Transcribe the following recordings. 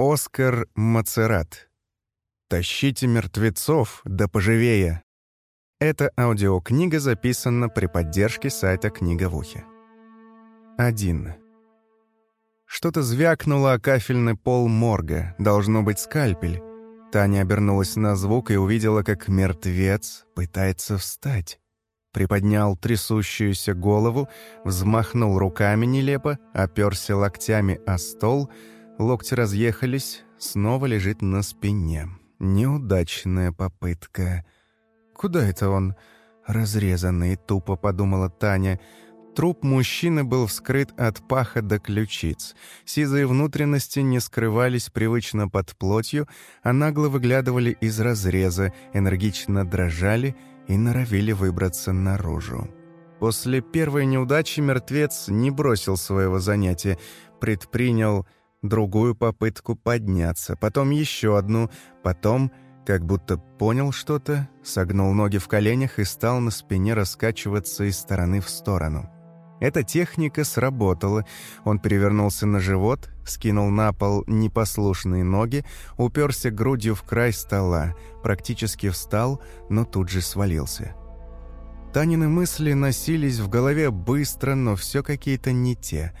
Оскар Мацерат. «Тащите мертвецов, да поживее!» Эта аудиокнига записана при поддержке сайта «Книга в ухе». 1. Что-то звякнуло о кафельный пол морга. Должно быть скальпель. Таня обернулась на звук и увидела, как мертвец пытается встать. Приподнял трясущуюся голову, взмахнул руками нелепо, оперся локтями о стол, локти разъехались, снова лежит на спине. Неудачная попытка. «Куда это он?» «Разрезанный», — тупо подумала Таня. Труп мужчины был вскрыт от паха до ключиц. Сизые внутренности не скрывались привычно под плотью, а нагло выглядывали из разреза, энергично дрожали и норовили выбраться наружу. После первой неудачи мертвец не бросил своего занятия, предпринял другую попытку подняться, потом еще одну, потом как будто понял что-то, согнул ноги в коленях и стал на спине раскачиваться из стороны в сторону. Эта техника сработала. Он перевернулся на живот, скинул на пол непослушные ноги, уперся грудью в край стола, практически встал, но тут же свалился. Танины мысли носились в голове быстро, но все какие-то не те.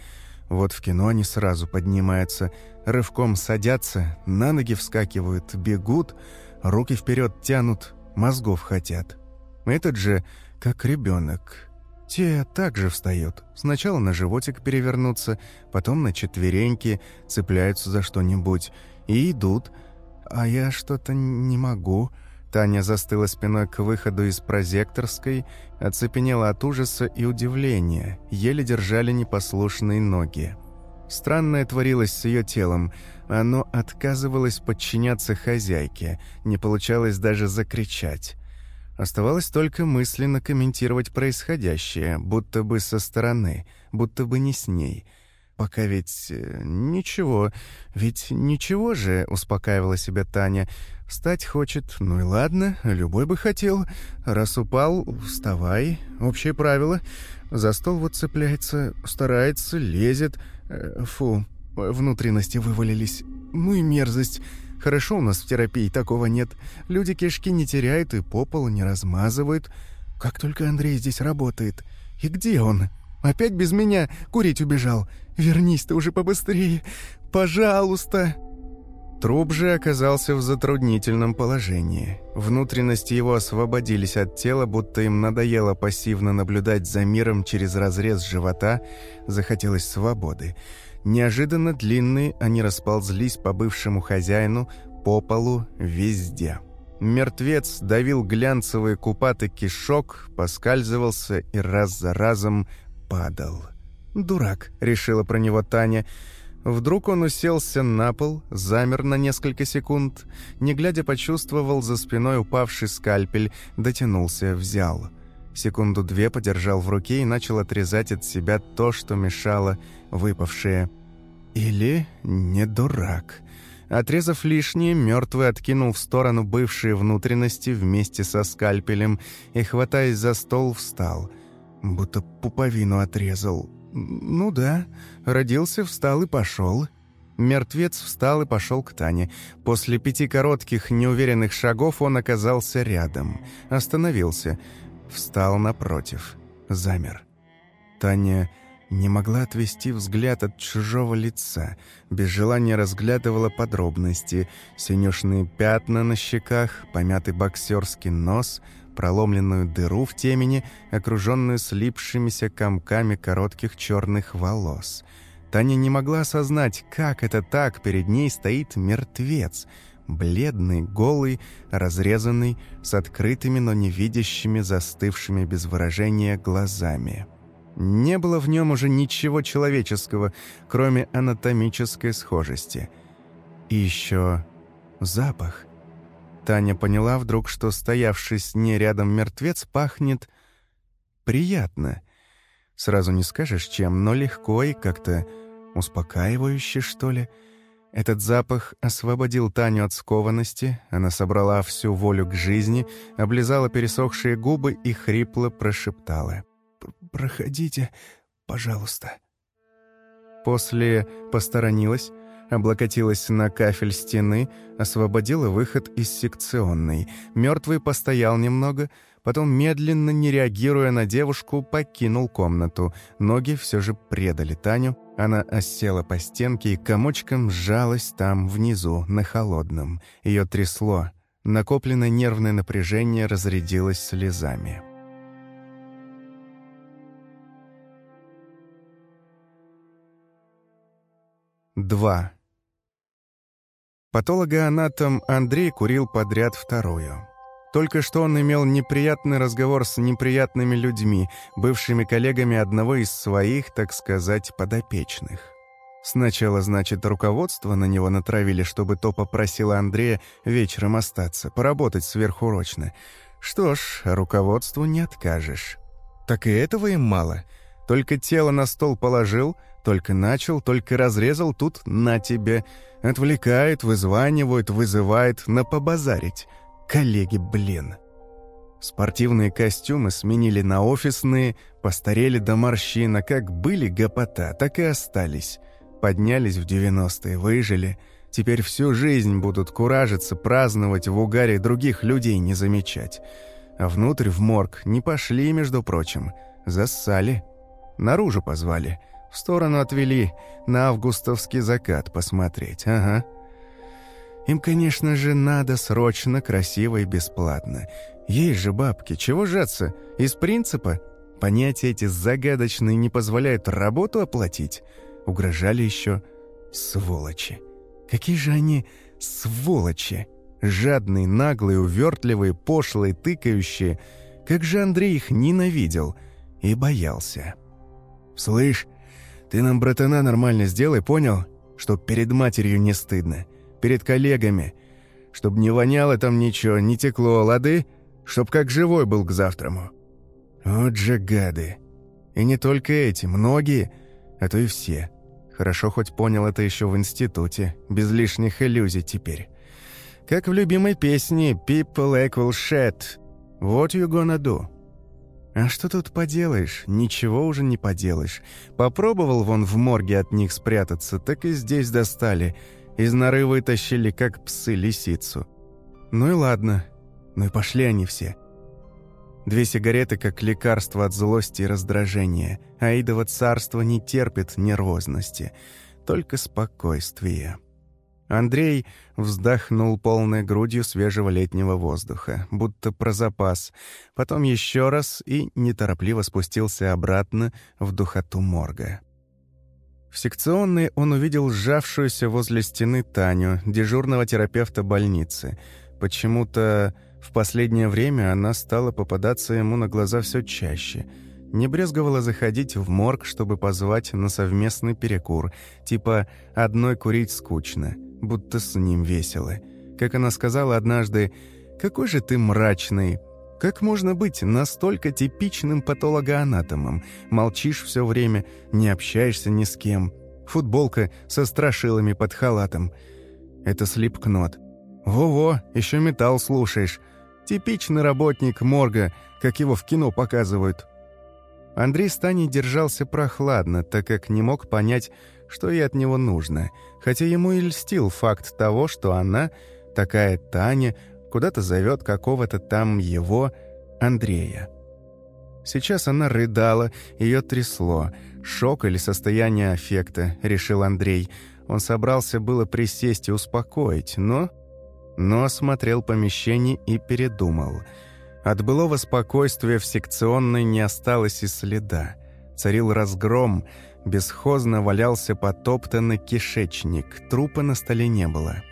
Вот в кино они сразу поднимаются, рывком садятся, на ноги вскакивают, бегут — руки вперед тянут, мозгов хотят. Этот же, как ребенок. Те также встают. Сначала на животик перевернуться, потом на четвереньки, цепляются за что-нибудь и идут. А я что-то не могу. Таня застыла спиной к выходу из прозекторской, оцепенела от ужаса и удивления, еле держали непослушные ноги. Странное творилось с ее телом. Оно отказывалось подчиняться хозяйке, не получалось даже закричать. Оставалось только мысленно комментировать происходящее, будто бы со стороны, будто бы не с ней. Пока ведь э, ничего, ведь ничего же, успокаивала себя Таня. Встать хочет, ну и ладно, любой бы хотел. Раз упал, вставай, общее правило. За стол вот цепляется, старается, лезет — Э, фу, внутренности вывалились. Ну и мерзость. Хорошо у нас в терапии такого нет. Люди кишки не теряют и по полу не размазывают. Как только Андрей здесь работает. И где он? Опять без меня курить убежал. Вернись ты уже побыстрее. Пожалуйста. Труп же оказался в затруднительном положении. Внутренности его освободились от тела, будто им надоело пассивно наблюдать за миром через разрез живота, захотелось свободы. Неожиданно длинные они расползлись по бывшему хозяину, по полу, везде. Мертвец давил глянцевый купатый кишок, поскальзывался и раз за разом падал. «Дурак», — решила про него Таня, — Вдруг он уселся на пол, замер на несколько секунд, не глядя почувствовал за спиной упавший скальпель, дотянулся, взял. Секунду-две подержал в руке и начал отрезать от себя то, что мешало, выпавшее. Или не дурак. Отрезав лишнее, мертвый откинул в сторону бывшие внутренности вместе со скальпелем и, хватаясь за стол, встал. Будто пуповину отрезал, «Ну да. Родился, встал и пошел». Мертвец встал и пошел к Тане. После пяти коротких, неуверенных шагов он оказался рядом. Остановился. Встал напротив. Замер. Таня не могла отвести взгляд от чужого лица. Без желания разглядывала подробности. Синюшные пятна на щеках, помятый боксерский нос — проломленную дыру в темени, окруженную слипшимися комками коротких черных волос. Таня не могла осознать, как это так перед ней стоит мертвец, бледный, голый, разрезанный, с открытыми, но невидящими, застывшими без выражения глазами. Не было в нем уже ничего человеческого, кроме анатомической схожести. И еще запах. Таня поняла вдруг, что стоявший с ней рядом мертвец пахнет приятно. Сразу не скажешь, чем, но легко и как-то успокаивающе, что ли. Этот запах освободил Таню от скованности, она собрала всю волю к жизни, облизала пересохшие губы и хрипло прошептала. «Проходите, пожалуйста». После посторонилась, облокотилась на кафель стены, освободила выход из секционной. Мертвый постоял немного, потом, медленно, не реагируя на девушку, покинул комнату. Ноги все же предали Таню. Она осела по стенке и комочком сжалась там, внизу, на холодном. Ее трясло. Накопленное нервное напряжение разрядилось слезами. Два. Патологоанатом Андрей курил подряд вторую. Только что он имел неприятный разговор с неприятными людьми, бывшими коллегами одного из своих, так сказать, подопечных. Сначала, значит, руководство на него натравили, чтобы то попросило Андрея вечером остаться, поработать сверхурочно. Что ж, руководству не откажешь. Так и этого им мало. Только тело на стол положил — только начал, только разрезал, тут на тебе. Отвлекает, вызванивает, вызывает, на побазарить. Коллеги, блин. Спортивные костюмы сменили на офисные, постарели до морщина, как были гопота, так и остались. Поднялись в 90-е, выжили. Теперь всю жизнь будут куражиться, праздновать, в угаре других людей не замечать. А внутрь в морг не пошли, между прочим. Зассали. Наружу позвали. В сторону отвели, на августовский закат посмотреть, ага. Им, конечно же, надо срочно, красиво и бесплатно. Есть же бабки, чего жаться? Из принципа? Понятия эти загадочные не позволяют работу оплатить. Угрожали еще сволочи. Какие же они сволочи! Жадные, наглые, увертливые, пошлые, тыкающие. Как же Андрей их ненавидел и боялся. «Слышь, ты нам, братана, нормально сделай, понял? Чтоб перед матерью не стыдно. Перед коллегами. Чтоб не воняло там ничего, не текло, лады? Чтоб как живой был к завтраму. Вот же гады. И не только эти, многие, а то и все. Хорошо хоть понял это еще в институте, без лишних иллюзий теперь. Как в любимой песне «People equal shit». What you gonna do? А что тут поделаешь? Ничего уже не поделаешь. Попробовал вон в морге от них спрятаться, так и здесь достали. Из норы вытащили, как псы, лисицу. Ну и ладно. Ну и пошли они все. Две сигареты как лекарство от злости и раздражения. Аидово царство не терпит нервозности, только спокойствие. Андрей вздохнул полной грудью свежего летнего воздуха, будто про запас, потом еще раз и неторопливо спустился обратно в духоту морга. В секционной он увидел сжавшуюся возле стены Таню, дежурного терапевта больницы. Почему-то в последнее время она стала попадаться ему на глаза все чаще. Не брезговала заходить в морг, чтобы позвать на совместный перекур, типа «одной курить скучно» будто с ним весело. Как она сказала однажды, «Какой же ты мрачный! Как можно быть настолько типичным патологоанатомом? Молчишь все время, не общаешься ни с кем. Футболка со страшилами под халатом. Это слепкнот. Во-во, еще металл слушаешь. Типичный работник морга, как его в кино показывают». Андрей Стани держался прохладно, так как не мог понять, что ей от него нужно, хотя ему и льстил факт того, что она, такая Таня, куда-то зовет какого-то там его Андрея. Сейчас она рыдала, ее трясло. Шок или состояние аффекта, решил Андрей. Он собрался было присесть и успокоить, но... Но осмотрел помещение и передумал. От былого спокойствия в секционной не осталось и следа. Царил разгром, Бесхозно валялся потоптанный кишечник, трупа на столе не было.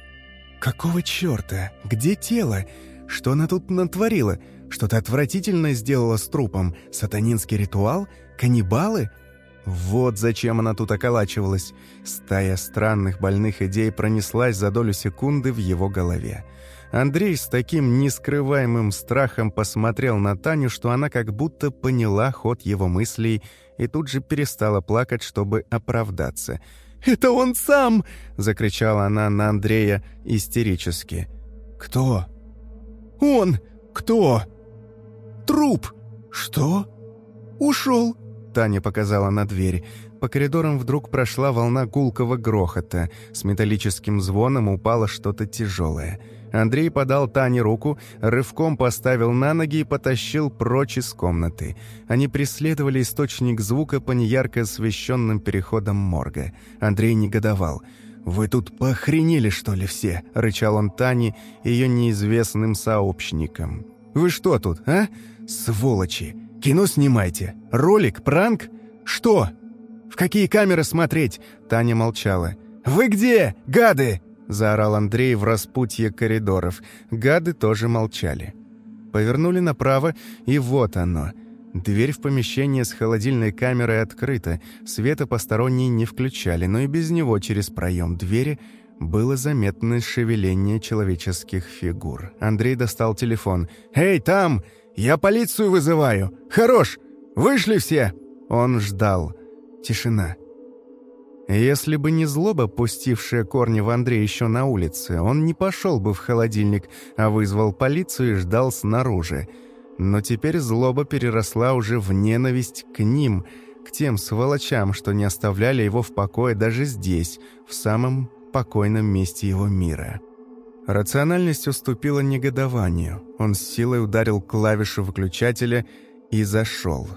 «Какого черта? Где тело? Что она тут натворила? Что-то отвратительное сделала с трупом? Сатанинский ритуал? Каннибалы?» Вот зачем она тут околачивалась. Стая странных больных идей пронеслась за долю секунды в его голове. Андрей с таким нескрываемым страхом посмотрел на Таню, что она как будто поняла ход его мыслей и тут же перестала плакать, чтобы оправдаться. «Это он сам!» — закричала она на Андрея истерически. «Кто?» «Он! Кто?» «Труп!» «Что?» «Ушел!» — Таня показала на дверь. По коридорам вдруг прошла волна гулкого грохота. С металлическим звоном упало что-то тяжелое. Андрей подал Тане руку, рывком поставил на ноги и потащил прочь из комнаты. Они преследовали источник звука по неярко освещенным переходам морга. Андрей негодовал. «Вы тут похренели, что ли, все?» — рычал он Тане, ее неизвестным сообщникам. «Вы что тут, а? Сволочи! Кино снимайте! Ролик? Пранк? Что? В какие камеры смотреть?» Таня молчала. «Вы где, гады?» — заорал Андрей в распутье коридоров. Гады тоже молчали. Повернули направо, и вот оно. Дверь в помещение с холодильной камерой открыта, света посторонние не включали, но и без него через проем двери было заметно шевеление человеческих фигур. Андрей достал телефон. «Эй, там! Я полицию вызываю! Хорош! Вышли все!» Он ждал. Тишина. Если бы не злоба, пустившая корни в Андрея еще на улице, он не пошел бы в холодильник, а вызвал полицию и ждал снаружи. Но теперь злоба переросла уже в ненависть к ним, к тем сволочам, что не оставляли его в покое даже здесь, в самом покойном месте его мира. Рациональность уступила негодованию. Он с силой ударил клавишу выключателя и зашел.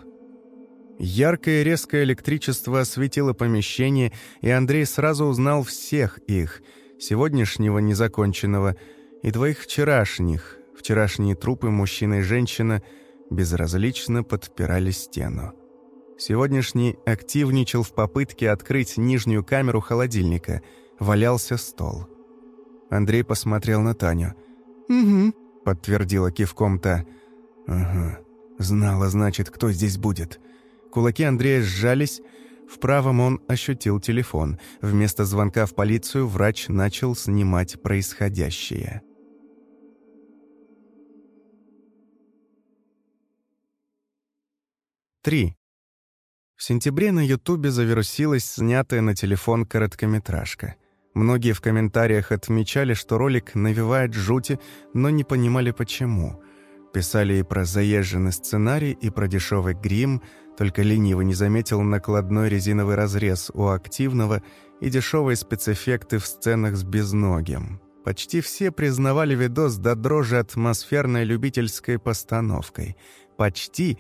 Яркое резкое электричество осветило помещение, и Андрей сразу узнал всех их, сегодняшнего незаконченного и двоих вчерашних. Вчерашние трупы мужчина и женщина безразлично подпирали стену. Сегодняшний активничал в попытке открыть нижнюю камеру холодильника. Валялся стол. Андрей посмотрел на Таню. «Угу», — подтвердила кивком та. «Ага, знала, значит, кто здесь будет». Кулаки Андрея сжались. В правом он ощутил телефон. Вместо звонка в полицию врач начал снимать происходящее. Три. В сентябре на Ютубе завирусилась снятая на телефон короткометражка. Многие в комментариях отмечали, что ролик навевает жути, но не понимали почему. Писали и про заезженный сценарий, и про дешевый грим, только лениво не заметил накладной резиновый разрез у активного и дешевые спецэффекты в сценах с безногим. Почти все признавали видос до дрожи атмосферной любительской постановкой. Почти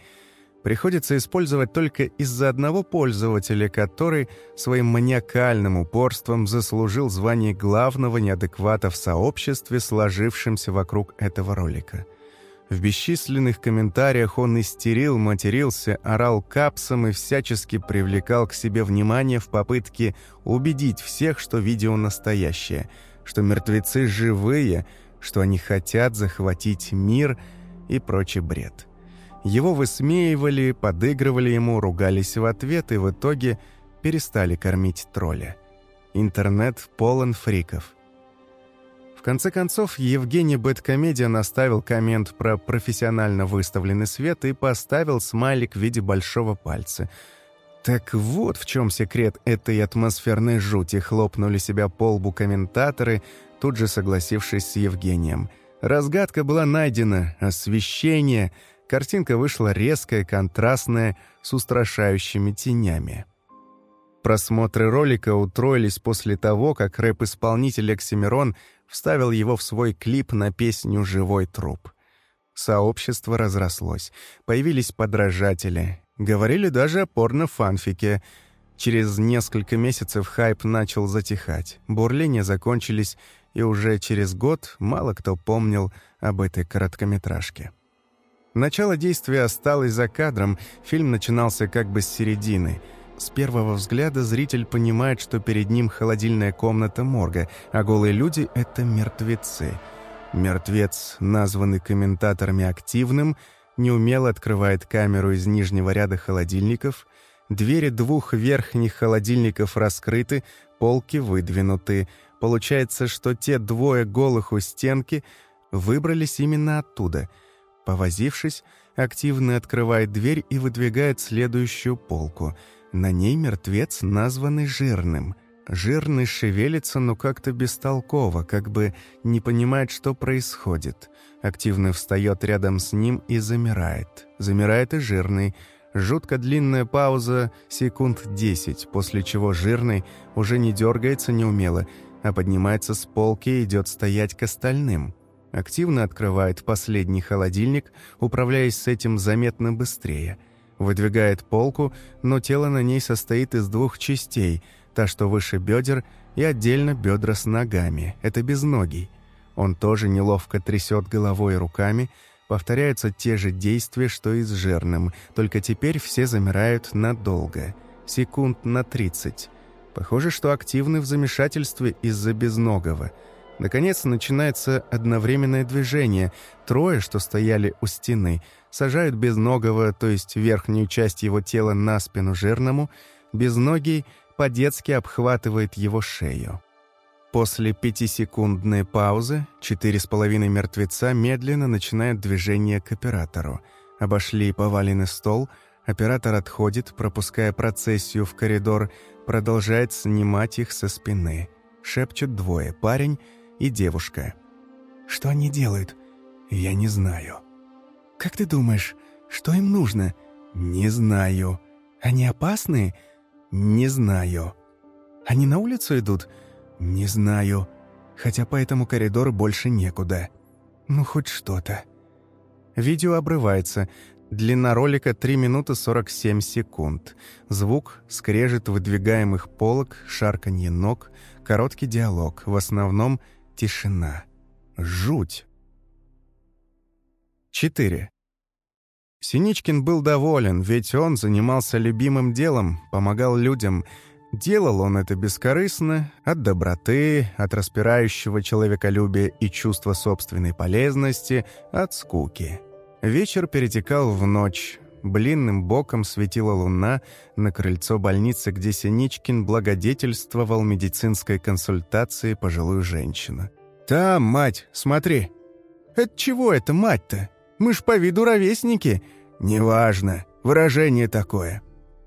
приходится использовать только из-за одного пользователя, который своим маниакальным упорством заслужил звание главного неадеквата в сообществе, сложившемся вокруг этого ролика – в бесчисленных комментариях он истерил, матерился, орал капсом и всячески привлекал к себе внимание в попытке убедить всех, что видео настоящее, что мертвецы живые, что они хотят захватить мир и прочий бред. Его высмеивали, подыгрывали ему, ругались в ответ и в итоге перестали кормить тролля. Интернет полон фриков – конце концов, Евгений Бэткомедиан оставил коммент про профессионально выставленный свет и поставил смайлик в виде большого пальца. Так вот в чем секрет этой атмосферной жути, хлопнули себя по лбу комментаторы, тут же согласившись с Евгением. Разгадка была найдена, освещение, картинка вышла резкая, контрастная, с устрашающими тенями. Просмотры ролика утроились после того, как рэп-исполнитель Оксимирон вставил его в свой клип на песню «Живой труп». Сообщество разрослось, появились подражатели, говорили даже о порно-фанфике. Через несколько месяцев хайп начал затихать, бурления закончились, и уже через год мало кто помнил об этой короткометражке. Начало действия осталось за кадром, фильм начинался как бы с середины — с первого взгляда зритель понимает, что перед ним холодильная комната морга, а голые люди — это мертвецы. Мертвец, названный комментаторами активным, неумело открывает камеру из нижнего ряда холодильников, двери двух верхних холодильников раскрыты, полки выдвинуты. Получается, что те двое голых у стенки выбрались именно оттуда. Повозившись, активно открывает дверь и выдвигает следующую полку — на ней мертвец, названный жирным. Жирный шевелится, но как-то бестолково, как бы не понимает, что происходит. Активно встает рядом с ним и замирает. Замирает и жирный. Жутко длинная пауза, секунд 10, после чего жирный уже не дергается неумело, а поднимается с полки и идет стоять к остальным. Активно открывает последний холодильник, управляясь с этим заметно быстрее. Выдвигает полку, но тело на ней состоит из двух частей, та, что выше бедер, и отдельно бедра с ногами. Это безногий. Он тоже неловко трясет головой и руками, Повторяются те же действия, что и с жирным, только теперь все замирают надолго, секунд на 30. Похоже, что активны в замешательстве из-за безногого. Наконец начинается одновременное движение. Трое, что стояли у стены, сажают безногого, то есть верхнюю часть его тела на спину жирному, безногий по-детски обхватывает его шею. После пятисекундной паузы четыре с половиной мертвеца медленно начинают движение к оператору. Обошли поваленный стол, оператор отходит, пропуская процессию в коридор, продолжает снимать их со спины. Шепчут двое, парень и девушка. «Что они делают?» «Я не знаю». «Как ты думаешь, что им нужно?» «Не знаю». «Они опасные?» «Не знаю». «Они на улицу идут?» «Не знаю. Хотя по этому коридору больше некуда. Ну, хоть что-то». Видео обрывается. Длина ролика 3 минуты 47 секунд. Звук, скрежет выдвигаемых полок, шарканье ног, короткий диалог. В основном тишина. Жуть. 4. Синичкин был доволен, ведь он занимался любимым делом, помогал людям – Делал он это бескорыстно, от доброты, от распирающего человеколюбия и чувства собственной полезности, от скуки. Вечер перетекал в ночь. Блинным боком светила луна на крыльцо больницы, где Синичкин благодетельствовал медицинской консультации пожилую женщину. «Там, мать, смотри!» «Это чего это, мать-то? Мы ж по виду ровесники!» «Неважно, выражение такое.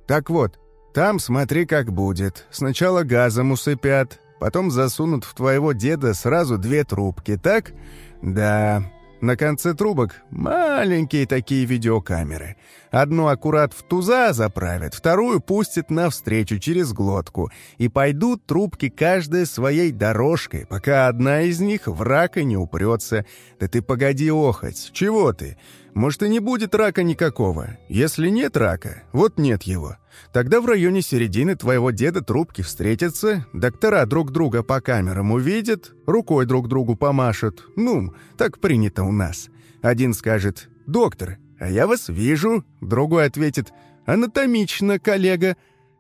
Так вот, там смотри, как будет. Сначала газом усыпят, потом засунут в твоего деда сразу две трубки, так? Да. На конце трубок маленькие такие видеокамеры. Одну аккурат в туза заправят, вторую пустят навстречу через глотку. И пойдут трубки каждая своей дорожкой, пока одна из них в рака не упрется. Да ты погоди охоть, чего ты? Может, и не будет рака никакого. Если нет рака, вот нет его. Тогда в районе середины твоего деда трубки встретятся, доктора друг друга по камерам увидят, рукой друг другу помашут. Ну, так принято у нас. Один скажет «Доктор, а я вас вижу», другой ответит «Анатомично, коллега».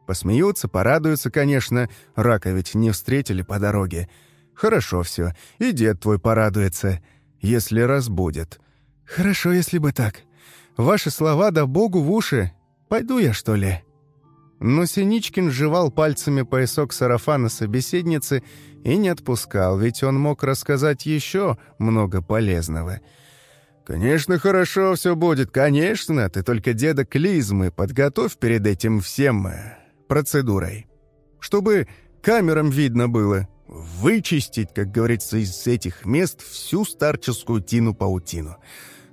Посмеются, порадуются, конечно, рака ведь не встретили по дороге. Хорошо все, и дед твой порадуется, если разбудит. Хорошо, если бы так. Ваши слова да богу в уши. Пойду я, что ли?» Но Синичкин жевал пальцами поясок сарафана собеседницы и не отпускал, ведь он мог рассказать еще много полезного. «Конечно, хорошо все будет, конечно, ты только деда клизмы подготовь перед этим всем э, процедурой. Чтобы камерам видно было, вычистить, как говорится, из этих мест всю старческую тину-паутину.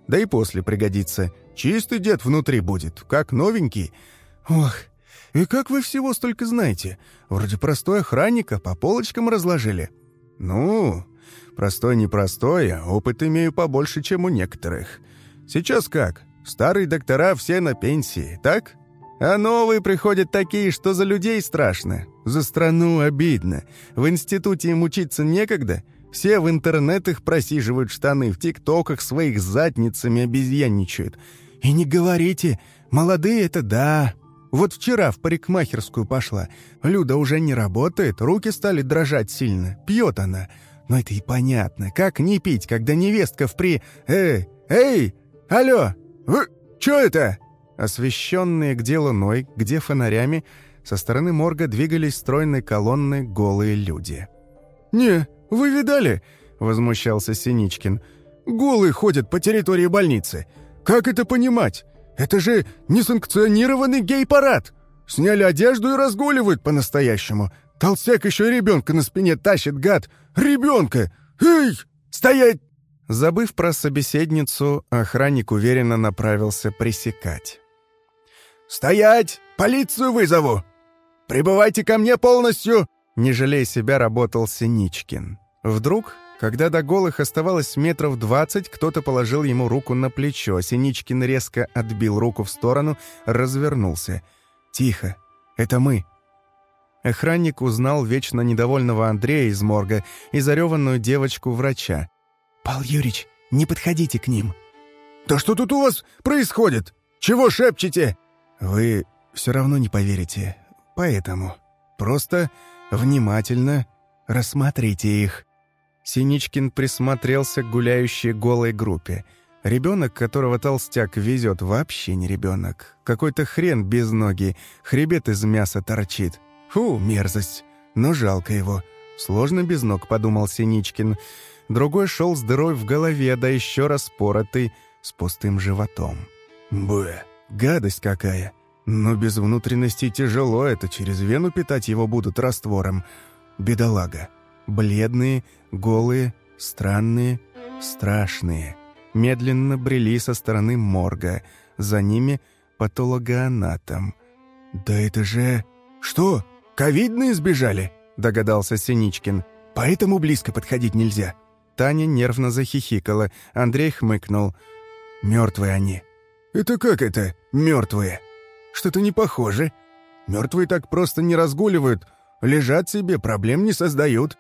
Да и после пригодится. Чистый дед внутри будет, как новенький. Ох, «И как вы всего столько знаете? Вроде простой охранника, по полочкам разложили». «Ну, простой-непростой, а опыт имею побольше, чем у некоторых. Сейчас как? Старые доктора все на пенсии, так? А новые приходят такие, что за людей страшно. За страну обидно. В институте им учиться некогда. Все в интернетах просиживают штаны, в тиктоках своих задницами обезьянничают. И не говорите, молодые это да, вот вчера в парикмахерскую пошла. Люда уже не работает, руки стали дрожать сильно. Пьет она. Но это и понятно. Как не пить, когда невестка в при... Эй, эй, алло, вы... Чё это?» Освещенные где луной, где фонарями, со стороны морга двигались стройной колонны голые люди. «Не, вы видали?» — возмущался Синичкин. «Голые ходят по территории больницы. Как это понимать? Это же несанкционированный гей-парад! Сняли одежду и разгуливают по-настоящему. Толстяк еще и ребенка на спине тащит, гад! Ребенка! Эй! Стоять!» Забыв про собеседницу, охранник уверенно направился пресекать. «Стоять! Полицию вызову! Прибывайте ко мне полностью!» Не жалея себя, работал Синичкин. Вдруг, когда до голых оставалось метров двадцать, кто-то положил ему руку на плечо. Синичкин резко отбил руку в сторону, развернулся. «Тихо! Это мы!» Охранник узнал вечно недовольного Андрея из морга и зареванную девочку-врача. «Пал Юрич, не подходите к ним!» «Да что тут у вас происходит? Чего шепчете?» «Вы все равно не поверите. Поэтому просто внимательно рассмотрите их». Синичкин присмотрелся к гуляющей голой группе. Ребенок, которого толстяк везет, вообще не ребенок. Какой-то хрен без ноги, хребет из мяса торчит. Фу, мерзость. Но жалко его. Сложно без ног, подумал Синичкин. Другой шел с дырой в голове, да еще распоротый, с пустым животом. Бэ, гадость какая. Но без внутренности тяжело это, через вену питать его будут раствором. Бедолага. Бледные, голые, странные, страшные. Медленно брели со стороны морга. За ними патологоанатом. «Да это же...» «Что? Ковидные сбежали?» — догадался Синичкин. «Поэтому близко подходить нельзя». Таня нервно захихикала. Андрей хмыкнул. «Мертвые они». «Это как это, мертвые?» «Что-то не похоже. Мертвые так просто не разгуливают. Лежат себе, проблем не создают.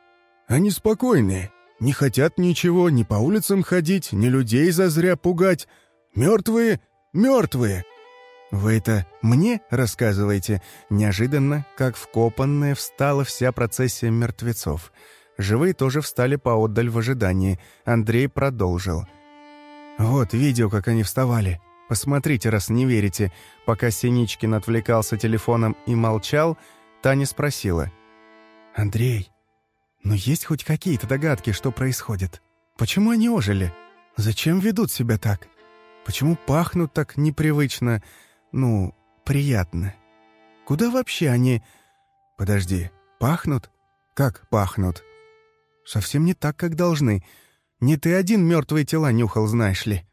Они спокойные, не хотят ничего, ни по улицам ходить, ни людей зазря пугать. Мертвые, мертвые. Вы это мне рассказываете? Неожиданно, как вкопанная, встала вся процессия мертвецов. Живые тоже встали поотдаль в ожидании. Андрей продолжил. «Вот видео, как они вставали. Посмотрите, раз не верите». Пока Синичкин отвлекался телефоном и молчал, Таня спросила. «Андрей, но есть хоть какие-то догадки, что происходит? Почему они ожили? Зачем ведут себя так? Почему пахнут так непривычно, ну, приятно? Куда вообще они... Подожди, пахнут? Как пахнут? Совсем не так, как должны. Не ты один мертвые тела нюхал, знаешь ли.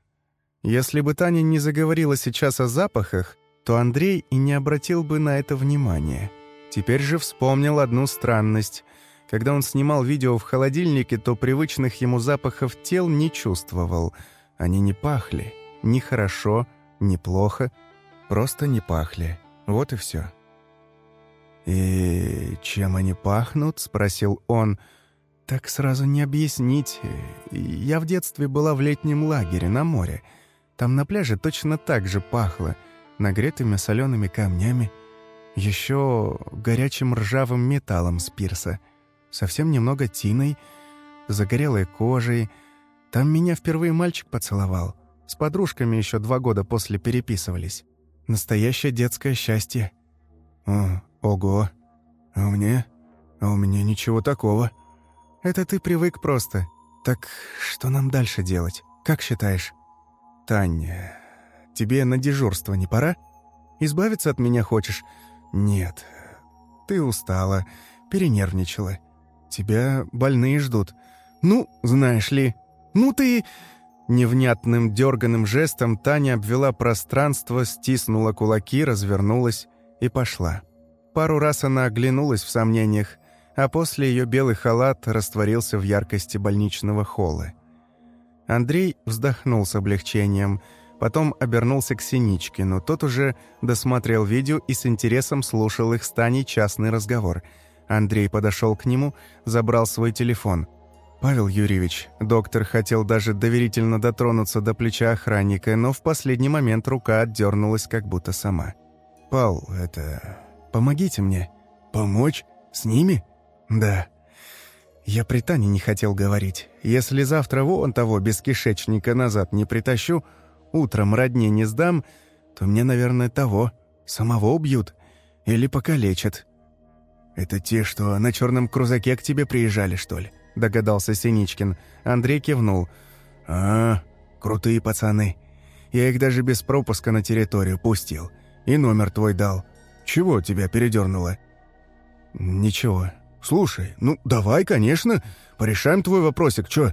Если бы Таня не заговорила сейчас о запахах, то Андрей и не обратил бы на это внимания. Теперь же вспомнил одну странность — когда он снимал видео в холодильнике, то привычных ему запахов тел не чувствовал. Они не пахли. Ни хорошо, ни плохо. Просто не пахли. Вот и все. «И чем они пахнут?» — спросил он. «Так сразу не объяснить. Я в детстве была в летнем лагере на море. Там на пляже точно так же пахло. Нагретыми солеными камнями. Еще горячим ржавым металлом с пирса» совсем немного тиной, загорелой кожей. Там меня впервые мальчик поцеловал. С подружками еще два года после переписывались. Настоящее детское счастье. О, ого. А у меня? А у меня ничего такого. Это ты привык просто. Так что нам дальше делать? Как считаешь? Таня, тебе на дежурство не пора? Избавиться от меня хочешь? Нет. Ты устала, перенервничала. Тебя больные ждут. Ну, знаешь ли. Ну ты...» Невнятным дерганым жестом Таня обвела пространство, стиснула кулаки, развернулась и пошла. Пару раз она оглянулась в сомнениях, а после ее белый халат растворился в яркости больничного холла. Андрей вздохнул с облегчением, потом обернулся к Синичкину. Тот уже досмотрел видео и с интересом слушал их с Таней частный разговор – Андрей подошел к нему, забрал свой телефон. «Павел Юрьевич, доктор хотел даже доверительно дотронуться до плеча охранника, но в последний момент рука отдернулась как будто сама. «Пал, это... Помогите мне». «Помочь? С ними?» «Да». Я при Тане не хотел говорить. Если завтра вон того без кишечника назад не притащу, утром родне не сдам, то мне, наверное, того, самого убьют или покалечат. «Это те, что на черном крузаке к тебе приезжали, что ли?» – догадался Синичкин. Андрей кивнул. «А, крутые пацаны. Я их даже без пропуска на территорию пустил. И номер твой дал. Чего тебя передернуло?» «Ничего. Слушай, ну давай, конечно. Порешаем твой вопросик. Чё?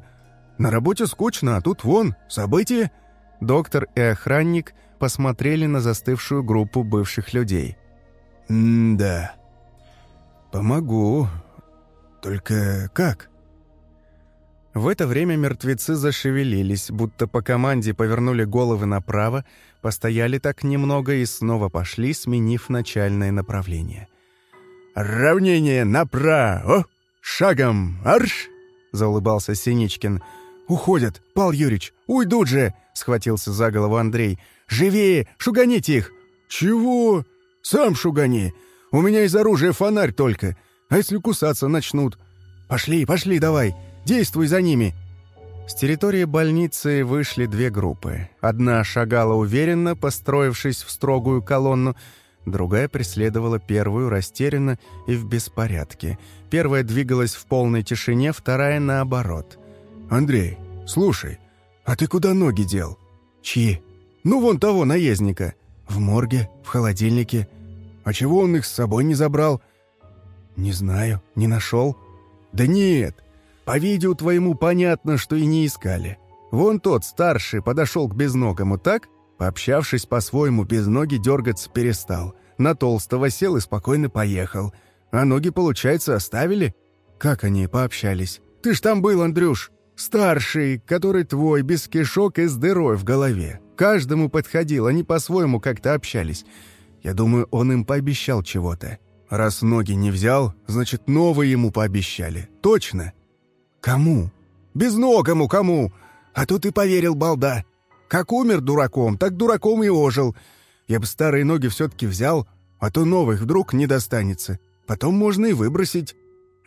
На работе скучно, а тут вон, события». Доктор и охранник посмотрели на застывшую группу бывших людей. «М-да. Помогу. Только как?» В это время мертвецы зашевелились, будто по команде повернули головы направо, постояли так немного и снова пошли, сменив начальное направление. «Равнение направо! Шагом! Арш!» — заулыбался Синичкин. «Уходят, Пал Юрич! Уйдут же!» — схватился за голову Андрей. «Живее! Шуганите их!» «Чего? Сам шугани! У меня из оружия фонарь только. А если кусаться начнут? Пошли, пошли давай! Действуй за ними!» С территории больницы вышли две группы. Одна шагала уверенно, построившись в строгую колонну, другая преследовала первую растерянно и в беспорядке. Первая двигалась в полной тишине, вторая наоборот. «Андрей, слушай, а ты куда ноги дел?» «Чьи?» «Ну, вон того наездника. В морге, в холодильнике. А чего он их с собой не забрал?» «Не знаю, не нашел». «Да нет, по видео твоему понятно, что и не искали. Вон тот, старший, подошел к безногому, так? Пообщавшись по-своему, без ноги дергаться перестал. На толстого сел и спокойно поехал. А ноги, получается, оставили? Как они пообщались? Ты ж там был, Андрюш. Старший, который твой, без кишок и с дырой в голове. Каждому подходил, они по-своему как-то общались. Я думаю, он им пообещал чего-то. Раз ноги не взял, значит, новые ему пообещали. Точно. Кому? Безногому кому? А тут и поверил балда. Как умер дураком, так дураком и ожил. Я бы старые ноги все-таки взял, а то новых вдруг не достанется. Потом можно и выбросить.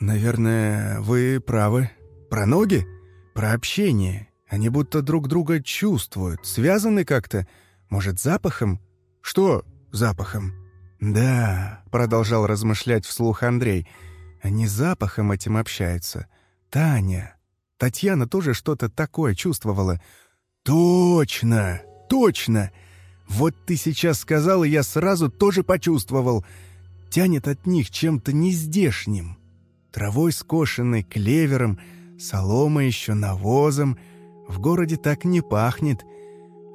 Наверное, вы правы. Про ноги? Про общение. Они будто друг друга чувствуют, связаны как-то. Может, запахом? Что запахом? Да, продолжал размышлять вслух Андрей. Они запахом этим общаются. Таня. Татьяна тоже что-то такое чувствовала. Точно, точно. Вот ты сейчас сказал, и я сразу тоже почувствовал. Тянет от них чем-то нездешним. Травой скошенной, клевером, соломой еще, навозом. В городе так не пахнет.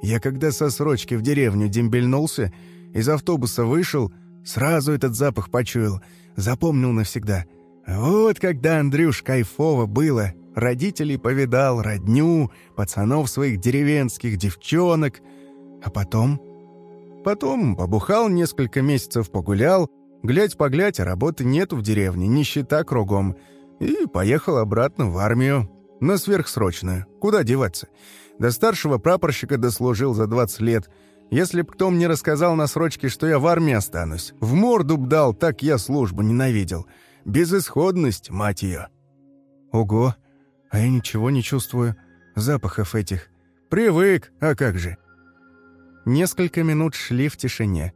Я когда со срочки в деревню дембельнулся, из автобуса вышел, сразу этот запах почуял, запомнил навсегда — вот когда, Андрюш, кайфово было. Родителей повидал, родню, пацанов своих деревенских, девчонок. А потом... Потом побухал несколько месяцев, погулял. Глядь-поглядь, а работы нету в деревне, нищета кругом. И поехал обратно в армию. На сверхсрочную. Куда деваться? До старшего прапорщика дослужил за 20 лет. Если б кто мне рассказал на срочке, что я в армии останусь, в морду б дал, так я службу ненавидел. Безысходность, мать ее. Ого, а я ничего не чувствую. Запахов этих. Привык, а как же? Несколько минут шли в тишине.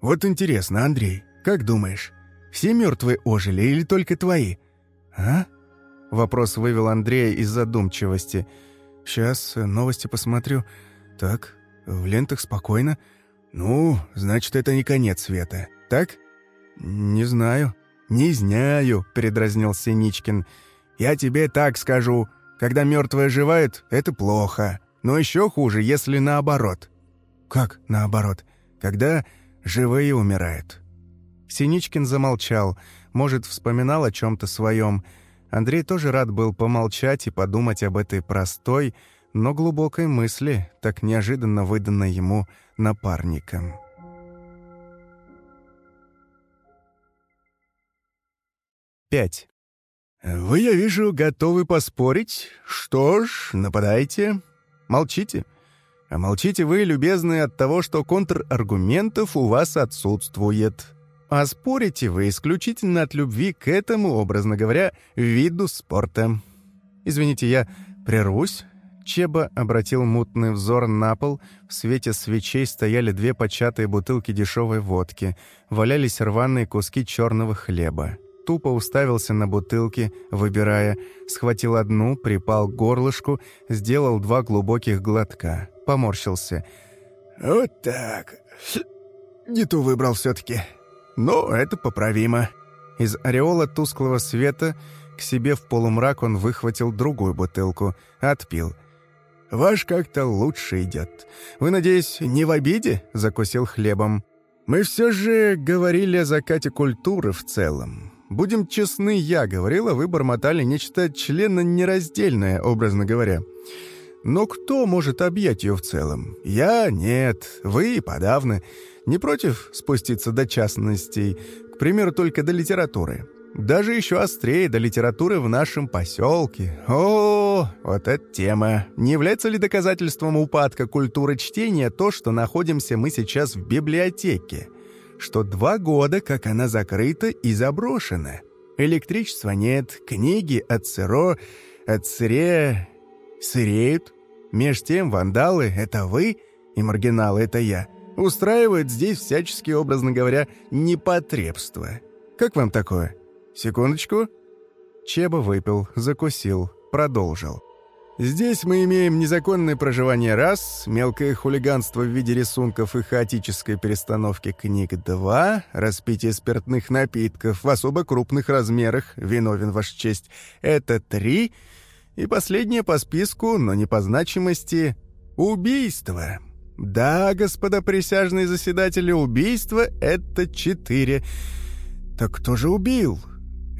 Вот интересно, Андрей, как думаешь, все мертвые ожили или только твои? А? Вопрос вывел Андрея из задумчивости. Сейчас новости посмотрю. Так, в лентах спокойно. Ну, значит, это не конец света, так? Не знаю. «Не знаю», — передразнил Синичкин. «Я тебе так скажу. Когда мертвые оживают, это плохо. Но еще хуже, если наоборот». «Как наоборот? Когда живые умирают». Синичкин замолчал. Может, вспоминал о чем-то своем. Андрей тоже рад был помолчать и подумать об этой простой, но глубокой мысли, так неожиданно выданной ему напарником. 5. «Вы, я вижу, готовы поспорить? Что ж, нападайте. Молчите. А молчите вы, любезные, от того, что контраргументов у вас отсутствует. А спорите вы исключительно от любви к этому, образно говоря, виду спорта. Извините, я прервусь». Чеба обратил мутный взор на пол. В свете свечей стояли две початые бутылки дешевой водки. Валялись рваные куски черного хлеба тупо уставился на бутылки, выбирая, схватил одну, припал к горлышку, сделал два глубоких глотка, поморщился. «Вот так. Не ту выбрал все-таки. Но это поправимо». Из ореола тусклого света к себе в полумрак он выхватил другую бутылку, отпил. Ваш как-то лучше идет. Вы, надеюсь, не в обиде?» — закусил хлебом. «Мы все же говорили о закате культуры в целом. Будем честны, я говорила, вы бормотали нечто членно нераздельное, образно говоря. Но кто может объять ее в целом? Я — нет, вы — подавно. Не против спуститься до частностей, к примеру, только до литературы. Даже еще острее до литературы в нашем поселке. О, вот эта тема. Не является ли доказательством упадка культуры чтения то, что находимся мы сейчас в библиотеке? Что два года, как она закрыта и заброшена. Электричества нет, книги от сыро, от сыре... сыреют. Меж тем вандалы — это вы, и маргиналы — это я. Устраивают здесь всяческие, образно говоря, непотребства. Как вам такое?» «Секундочку». Чеба выпил, закусил, продолжил. «Здесь мы имеем незаконное проживание раз, мелкое хулиганство в виде рисунков и хаотической перестановки книг два, распитие спиртных напитков в особо крупных размерах, виновен ваша честь, это три, и последнее по списку, но не по значимости, убийство». «Да, господа присяжные заседатели, убийство — это четыре. Так кто же убил?»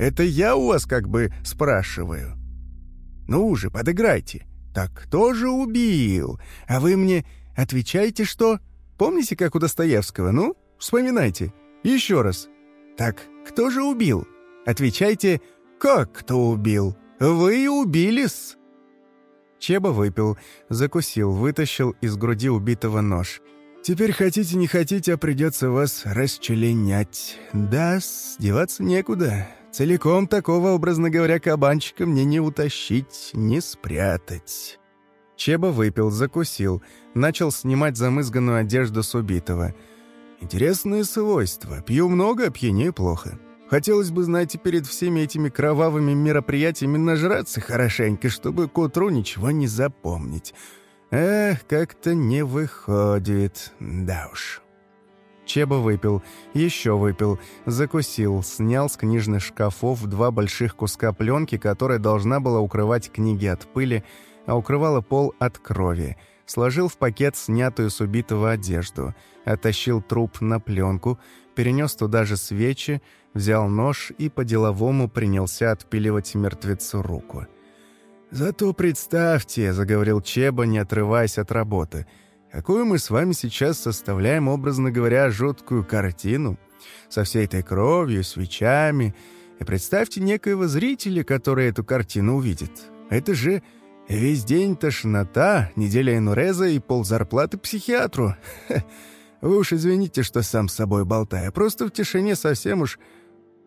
Это я у вас как бы спрашиваю. Ну уже, подыграйте. Так кто же убил? А вы мне отвечаете, что? Помните, как у Достоевского? Ну, вспоминайте. Еще раз. Так кто же убил? Отвечайте, как кто убил? Вы убили-с. Чеба выпил, закусил, вытащил из груди убитого нож. «Теперь хотите, не хотите, а придется вас расчленять. Да, деваться некуда. Целиком такого, образно говоря, кабанчика мне не утащить, не спрятать». Чеба выпил, закусил, начал снимать замызганную одежду с убитого. «Интересное свойство. Пью много, пьянее плохо. Хотелось бы, знаете, перед всеми этими кровавыми мероприятиями нажраться хорошенько, чтобы к утру ничего не запомнить. Эх, как-то не выходит. Да уж». Чеба выпил, еще выпил, закусил, снял с книжных шкафов два больших куска пленки, которая должна была укрывать книги от пыли, а укрывала пол от крови. Сложил в пакет снятую с убитого одежду, оттащил труп на пленку, перенес туда же свечи, взял нож и по-деловому принялся отпиливать мертвецу руку. «Зато представьте», — заговорил Чеба, не отрываясь от работы — какую мы с вами сейчас составляем, образно говоря, жуткую картину, со всей этой кровью, свечами. И представьте некоего зрителя, который эту картину увидит. Это же весь день тошнота, неделя инуреза и ползарплаты психиатру. Вы уж извините, что сам с собой болтаю, просто в тишине совсем уж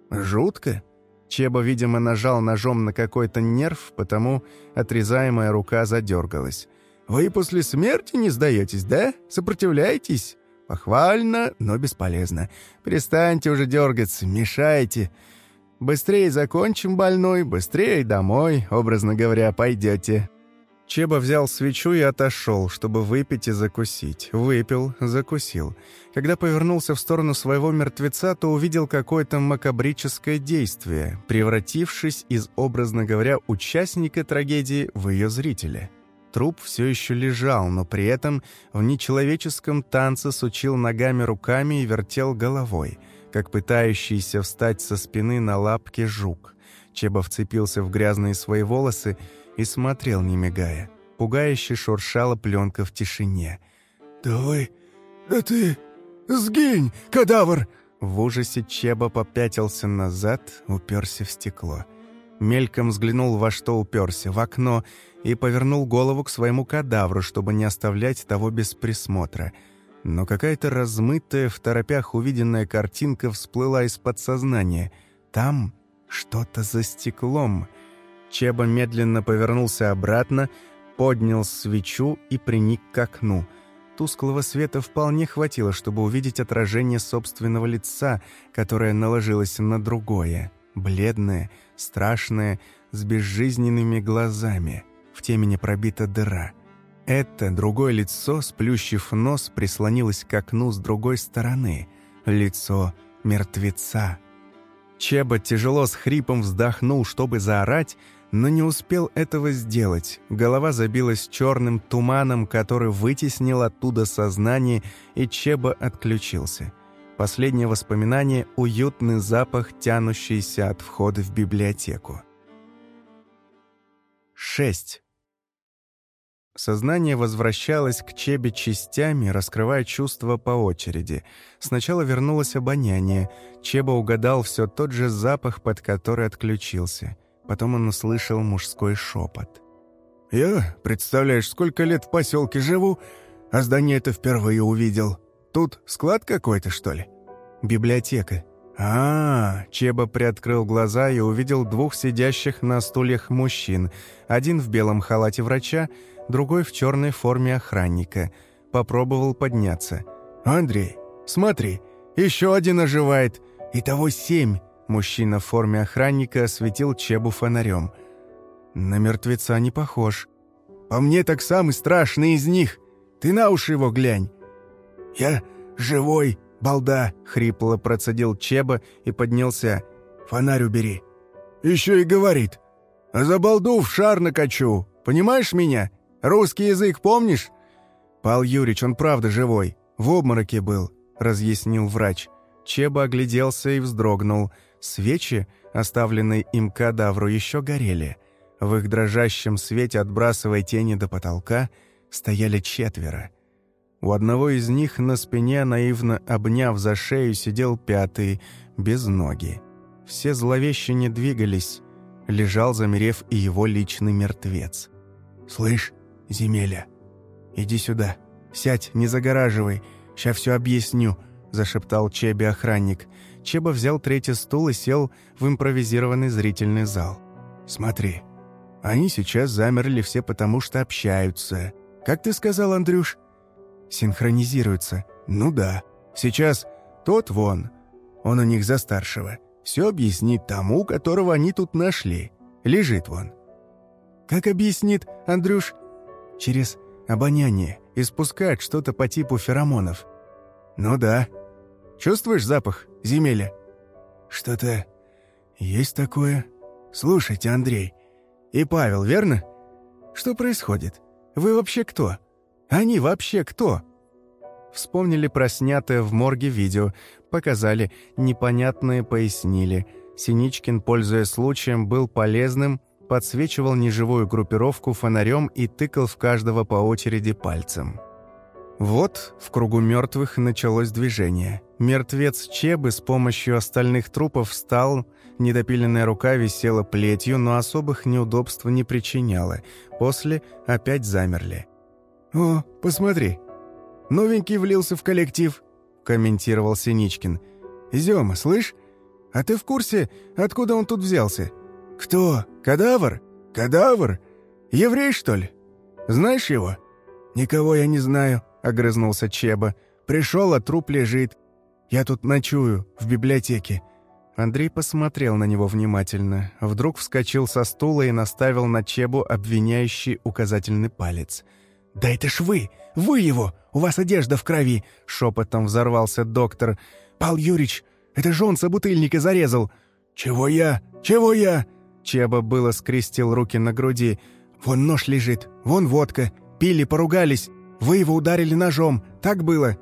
жутко. Чеба, видимо, нажал ножом на какой-то нерв, потому отрезаемая рука задергалась. Вы после смерти не сдаетесь, да? Сопротивляетесь? Похвально, но бесполезно. Перестаньте уже дергаться, мешайте. Быстрее закончим больной, быстрее домой, образно говоря, пойдете». Чеба взял свечу и отошел, чтобы выпить и закусить. Выпил, закусил. Когда повернулся в сторону своего мертвеца, то увидел какое-то макабрическое действие, превратившись из, образно говоря, участника трагедии в ее зрителя. Труп все еще лежал, но при этом в нечеловеческом танце сучил ногами руками и вертел головой, как пытающийся встать со спины на лапки жук. Чеба вцепился в грязные свои волосы и смотрел, не мигая. Пугающе шуршала пленка в тишине. «Да вы... да ты... сгинь, кадавр!» В ужасе Чеба попятился назад, уперся в стекло. Мельком взглянул, во что уперся, в окно, и повернул голову к своему кадавру, чтобы не оставлять того без присмотра. Но какая-то размытая, в торопях увиденная картинка всплыла из подсознания. Там что-то за стеклом. Чеба медленно повернулся обратно, поднял свечу и приник к окну. Тусклого света вполне хватило, чтобы увидеть отражение собственного лица, которое наложилось на другое. Бледное, страшное, с безжизненными глазами — в темени пробита дыра. Это другое лицо, сплющив нос, прислонилось к окну с другой стороны. Лицо мертвеца. Чеба тяжело с хрипом вздохнул, чтобы заорать, но не успел этого сделать. Голова забилась черным туманом, который вытеснил оттуда сознание, и Чеба отключился. Последнее воспоминание — уютный запах, тянущийся от входа в библиотеку. 6. Сознание возвращалось к Чебе частями, раскрывая чувства по очереди. Сначала вернулось обоняние. Чеба угадал все тот же запах, под который отключился. Потом он услышал мужской шепот. «Я, представляешь, сколько лет в поселке живу, а здание это впервые увидел. Тут склад какой-то, что ли?» «Библиотека», а, -а, -а Чеба приоткрыл глаза и увидел двух сидящих на стульях мужчин. Один в белом халате врача, другой в черной форме охранника. Попробовал подняться. «Андрей, смотри, еще один оживает. Итого семь». Мужчина в форме охранника осветил Чебу фонарем. «На мертвеца не похож». «По мне так самый страшный из них. Ты на уши его глянь». «Я живой», «Балда!» — хрипло процедил Чеба и поднялся. «Фонарь убери». «Еще и говорит. А за балду в шар накачу. Понимаешь меня? Русский язык помнишь?» «Пал Юрич, он правда живой. В обмороке был», — разъяснил врач. Чеба огляделся и вздрогнул. Свечи, оставленные им кадавру, еще горели. В их дрожащем свете, отбрасывая тени до потолка, стояли четверо. У одного из них на спине, наивно обняв за шею, сидел пятый, без ноги. Все зловеще не двигались. Лежал, замерев, и его личный мертвец. «Слышь, земеля, иди сюда. Сядь, не загораживай. Сейчас все объясню», — зашептал Чебе охранник. Чеба взял третий стул и сел в импровизированный зрительный зал. «Смотри, они сейчас замерли все потому, что общаются. Как ты сказал, Андрюш?» Синхронизируются. Ну да. Сейчас тот вон, он у них за старшего, все объяснит тому, которого они тут нашли. Лежит вон. Как объяснит, Андрюш? Через обоняние, испускает что-то по типу феромонов. Ну да. Чувствуешь запах земеля? Что-то есть такое. Слушайте, Андрей. И Павел, верно? Что происходит? Вы вообще кто? Они вообще кто?» Вспомнили про снятое в морге видео, показали, непонятное пояснили. Синичкин, пользуясь случаем, был полезным, подсвечивал неживую группировку фонарем и тыкал в каждого по очереди пальцем. Вот в кругу мертвых началось движение. Мертвец Чебы с помощью остальных трупов встал, недопиленная рука висела плетью, но особых неудобств не причиняла. После опять замерли. «О, посмотри, новенький влился в коллектив», — комментировал Синичкин. «Зёма, слышь, а ты в курсе, откуда он тут взялся?» «Кто? Кадавр? Кадавр? Еврей, что ли? Знаешь его?» «Никого я не знаю», — огрызнулся Чеба. «Пришел, а труп лежит. Я тут ночую, в библиотеке». Андрей посмотрел на него внимательно, вдруг вскочил со стула и наставил на Чебу обвиняющий указательный палец — «Да это ж вы! Вы его! У вас одежда в крови!» — шепотом взорвался доктор. «Пал Юрич, это же он собутыльника зарезал!» «Чего я? Чего я?» Чеба было скрестил руки на груди. «Вон нож лежит, вон водка. Пили, поругались. Вы его ударили ножом. Так было?»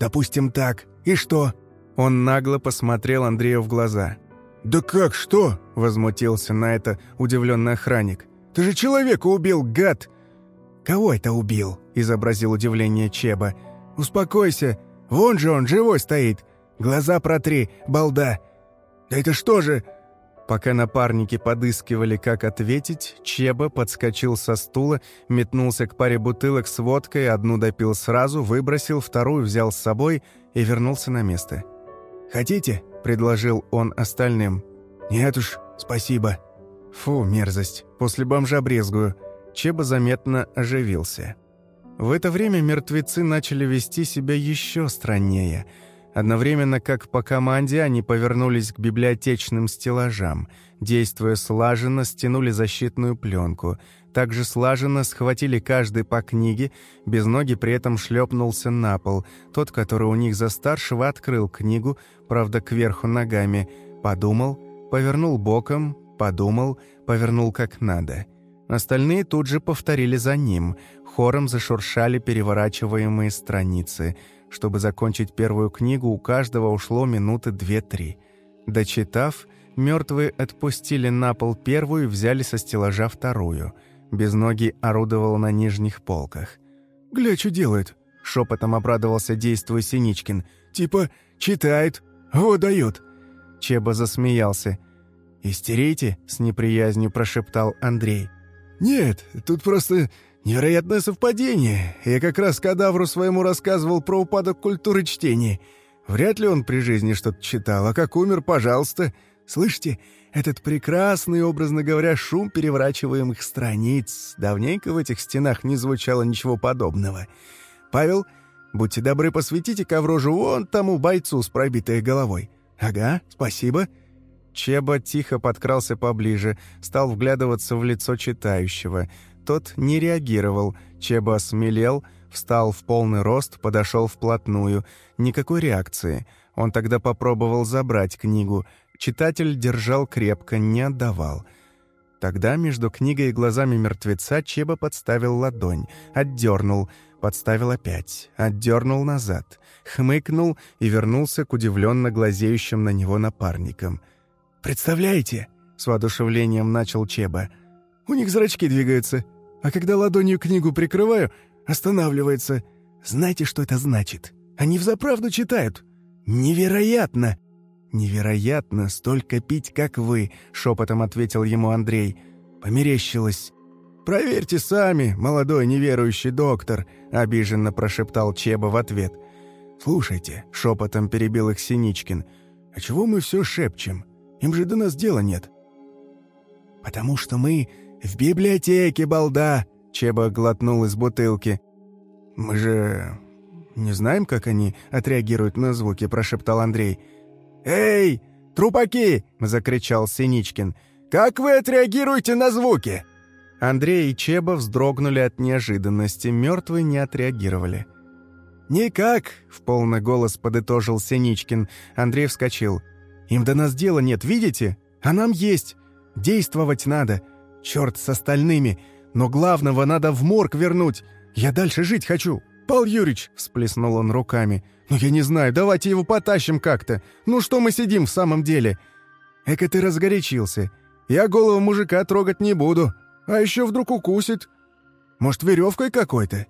«Допустим, так. И что?» Он нагло посмотрел Андрею в глаза. «Да как, что?» — возмутился на это удивленный охранник. «Ты же человека убил, гад!» «Кого это убил?» – изобразил удивление Чеба. «Успокойся, вон же он, живой стоит. Глаза протри, балда. Да это что же...» Пока напарники подыскивали, как ответить, Чеба подскочил со стула, метнулся к паре бутылок с водкой, одну допил сразу, выбросил, вторую взял с собой и вернулся на место. «Хотите?» – предложил он остальным. «Нет уж, спасибо». «Фу, мерзость, после бомжа брезгую». Чеба заметно оживился. В это время мертвецы начали вести себя еще страннее. Одновременно, как по команде, они повернулись к библиотечным стеллажам. Действуя слаженно, стянули защитную пленку. Также слаженно схватили каждый по книге, без ноги при этом шлепнулся на пол. Тот, который у них за старшего, открыл книгу, правда, кверху ногами, подумал, повернул боком, подумал, повернул как надо. Остальные тут же повторили за ним. Хором зашуршали переворачиваемые страницы. Чтобы закончить первую книгу, у каждого ушло минуты две-три. Дочитав, мертвые отпустили на пол первую и взяли со стеллажа вторую. Безногий орудовал на нижних полках. «Гля, что делает?» — шепотом обрадовался действуя Синичкин. «Типа читает, дает». Чеба засмеялся. «Истерите?» — с неприязнью прошептал Андрей. «Нет, тут просто невероятное совпадение. Я как раз кадавру своему рассказывал про упадок культуры чтения. Вряд ли он при жизни что-то читал, а как умер, пожалуйста. Слышите, этот прекрасный, образно говоря, шум переворачиваемых страниц. Давненько в этих стенах не звучало ничего подобного. Павел, будьте добры, посветите коврожу вон тому бойцу с пробитой головой. Ага, спасибо». Чеба тихо подкрался поближе, стал вглядываться в лицо читающего. Тот не реагировал. Чеба осмелел, встал в полный рост, подошел вплотную. Никакой реакции. Он тогда попробовал забрать книгу. Читатель держал крепко, не отдавал. Тогда между книгой и глазами мертвеца Чеба подставил ладонь, отдернул, подставил опять, отдернул назад, хмыкнул и вернулся к удивленно глазеющим на него напарникам — «Представляете?» — с воодушевлением начал Чеба. «У них зрачки двигаются, а когда ладонью книгу прикрываю, останавливается. Знаете, что это значит? Они взаправду читают. Невероятно!» «Невероятно столько пить, как вы», — шепотом ответил ему Андрей. Померещилось. «Проверьте сами, молодой неверующий доктор», — обиженно прошептал Чеба в ответ. «Слушайте», — шепотом перебил их Синичкин, — «а чего мы все шепчем? Им же до нас дела нет». «Потому что мы в библиотеке, балда!» Чеба глотнул из бутылки. «Мы же не знаем, как они отреагируют на звуки», прошептал Андрей. «Эй, трупаки!» — закричал Синичкин. «Как вы отреагируете на звуки?» Андрей и Чеба вздрогнули от неожиданности, мертвые не отреагировали. «Никак!» — в полный голос подытожил Синичкин. Андрей вскочил. Им до нас дела нет, видите? А нам есть. Действовать надо. Черт с остальными. Но главного надо в морг вернуть. Я дальше жить хочу. Пал Юрич, всплеснул он руками. Ну я не знаю, давайте его потащим как-то. Ну что мы сидим в самом деле? Эка ты разгорячился. Я голову мужика трогать не буду. А еще вдруг укусит. Может, веревкой какой-то?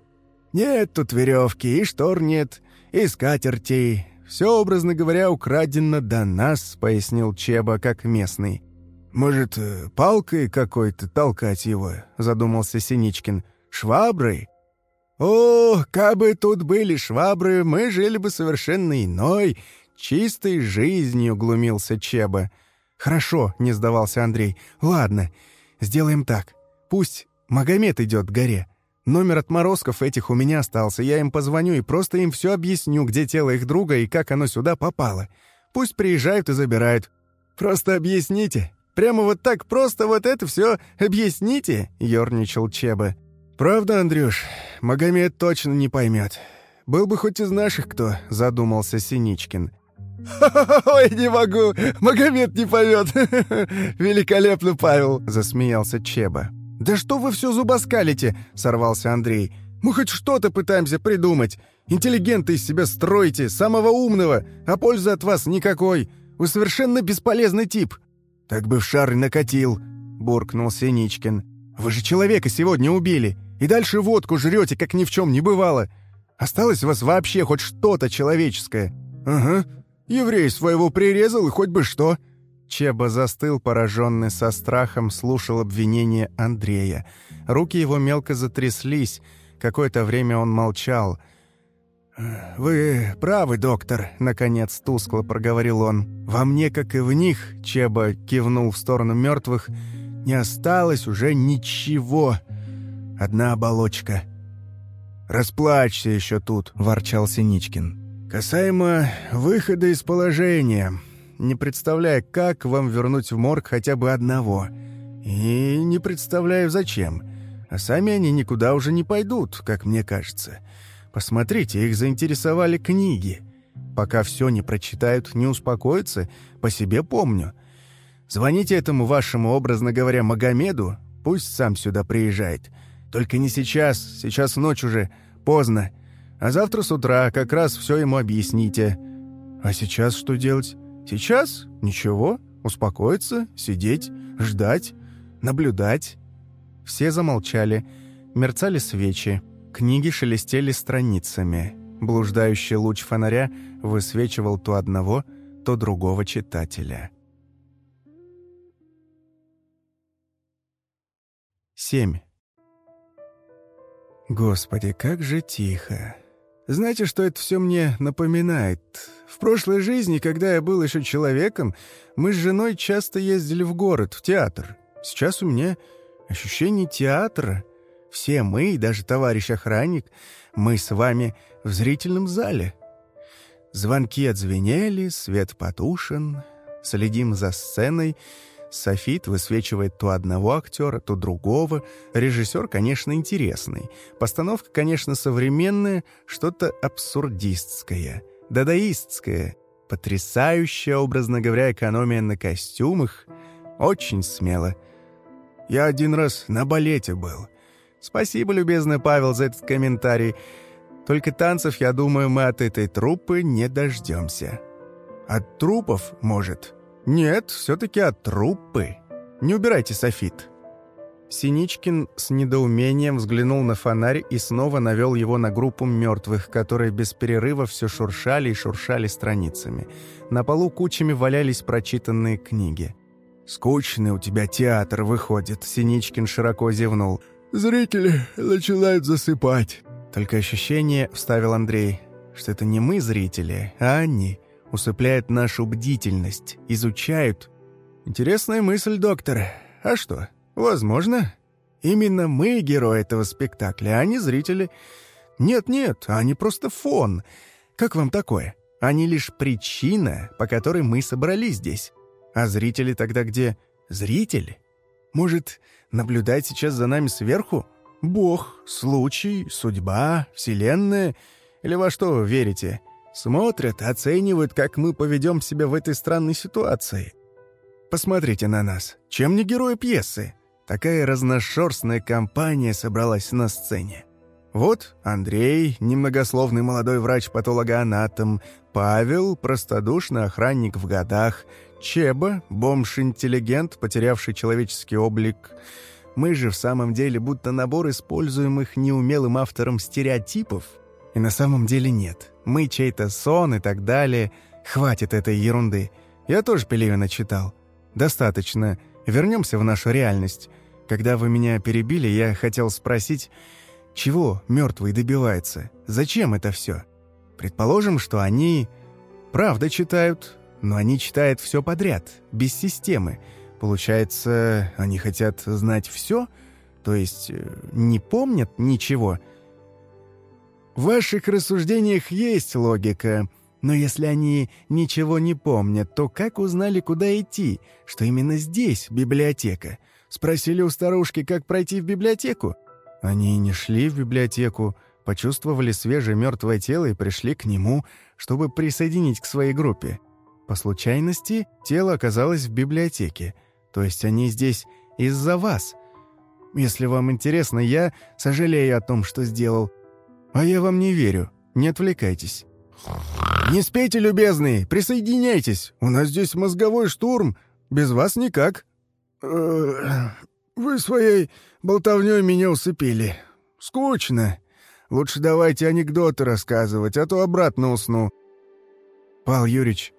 Нет тут веревки, и штор нет, и скатертей, «Все, образно говоря, украдено до нас», — пояснил Чеба как местный. «Может, э, палкой какой-то толкать его?» — задумался Синичкин. «Шваброй?» «О, кабы тут были швабры, мы жили бы совершенно иной, чистой жизнью», — глумился Чеба. «Хорошо», — не сдавался Андрей. «Ладно, сделаем так. Пусть Магомед идет к горе. Номер отморозков этих у меня остался. Я им позвоню и просто им все объясню, где тело их друга и как оно сюда попало. Пусть приезжают и забирают. Просто объясните. Прямо вот так просто вот это все объясните, ерничал Чеба. Правда, Андрюш, Магомед точно не поймет. Был бы хоть из наших кто, задумался Синичкин. «Ой, не могу! Магомед не поймет! Великолепно, Павел!» — засмеялся Чеба. «Да что вы все зубоскалите?» — сорвался Андрей. «Мы хоть что-то пытаемся придумать. Интеллигента из себя строите, самого умного, а пользы от вас никакой. Вы совершенно бесполезный тип». «Так бы в шар накатил», — буркнул Синичкин. «Вы же человека сегодня убили, и дальше водку жрете, как ни в чем не бывало. Осталось у вас вообще хоть что-то человеческое». «Ага, еврей своего прирезал, и хоть бы что», Чеба застыл, пораженный со страхом, слушал обвинения Андрея. Руки его мелко затряслись. Какое-то время он молчал. «Вы правы, доктор», — наконец тускло проговорил он. «Во мне, как и в них», — Чеба кивнул в сторону мертвых, — «не осталось уже ничего. Одна оболочка». «Расплачься еще тут», — ворчал Синичкин. «Касаемо выхода из положения...» не представляя, как вам вернуть в морг хотя бы одного. И не представляю, зачем. А сами они никуда уже не пойдут, как мне кажется. Посмотрите, их заинтересовали книги. Пока все не прочитают, не успокоятся, по себе помню. Звоните этому вашему, образно говоря, Магомеду, пусть сам сюда приезжает. Только не сейчас, сейчас ночь уже, поздно. А завтра с утра как раз все ему объясните. А сейчас что делать? Сейчас? Ничего. Успокоиться, сидеть, ждать, наблюдать. Все замолчали, мерцали свечи, книги шелестели страницами. Блуждающий луч фонаря высвечивал то одного, то другого читателя. 7. Господи, как же тихо. Знаете, что это все мне напоминает? В прошлой жизни, когда я был еще человеком, мы с женой часто ездили в город, в театр. Сейчас у меня ощущение театра. Все мы, и даже товарищ охранник, мы с вами в зрительном зале. Звонки отзвенели, свет потушен, следим за сценой — Софит высвечивает то одного актера, то другого. Режиссер, конечно, интересный. Постановка, конечно, современная, что-то абсурдистское, дадаистское. Потрясающая, образно говоря, экономия на костюмах. Очень смело. Я один раз на балете был. Спасибо, любезный Павел, за этот комментарий. Только танцев, я думаю, мы от этой труппы не дождемся. От трупов, может, «Нет, все-таки от труппы. Не убирайте софит». Синичкин с недоумением взглянул на фонарь и снова навел его на группу мертвых, которые без перерыва все шуршали и шуршали страницами. На полу кучами валялись прочитанные книги. «Скучный у тебя театр выходит», — Синичкин широко зевнул. «Зрители начинают засыпать». «Только ощущение», — вставил Андрей, — «что это не мы зрители, а они усыпляют нашу бдительность, изучают. Интересная мысль, доктор. А что, возможно? Именно мы герои этого спектакля, а не зрители. Нет-нет, они просто фон. Как вам такое? Они лишь причина, по которой мы собрались здесь. А зрители тогда где? Зритель? Может, наблюдать сейчас за нами сверху? Бог, случай, судьба, вселенная? Или во что вы верите? — Смотрят, оценивают, как мы поведем себя в этой странной ситуации. Посмотрите на нас. Чем не герои пьесы? Такая разношерстная компания собралась на сцене. Вот Андрей, немногословный молодой врач-патологоанатом, Павел, простодушный охранник в годах, Чеба, бомж-интеллигент, потерявший человеческий облик. Мы же в самом деле будто набор используемых неумелым автором стереотипов. И на самом деле нет мы чей-то сон и так далее. Хватит этой ерунды. Я тоже Пелевина читал. Достаточно. Вернемся в нашу реальность. Когда вы меня перебили, я хотел спросить, чего мертвый добивается? Зачем это все? Предположим, что они правда читают, но они читают все подряд, без системы. Получается, они хотят знать все, то есть э, не помнят ничего – в ваших рассуждениях есть логика, но если они ничего не помнят, то как узнали, куда идти, что именно здесь библиотека? Спросили у старушки, как пройти в библиотеку? Они не шли в библиотеку, почувствовали свежее мертвое тело и пришли к нему, чтобы присоединить к своей группе. По случайности тело оказалось в библиотеке, то есть они здесь из-за вас. Если вам интересно, я сожалею о том, что сделал, «А я вам не верю. Не отвлекайтесь». «Не спейте, любезный, присоединяйтесь. У нас здесь мозговой штурм. Без вас никак». «Вы своей болтовней меня усыпили. Скучно. Лучше давайте анекдоты рассказывать, а то обратно усну». «Пал Юрьевич,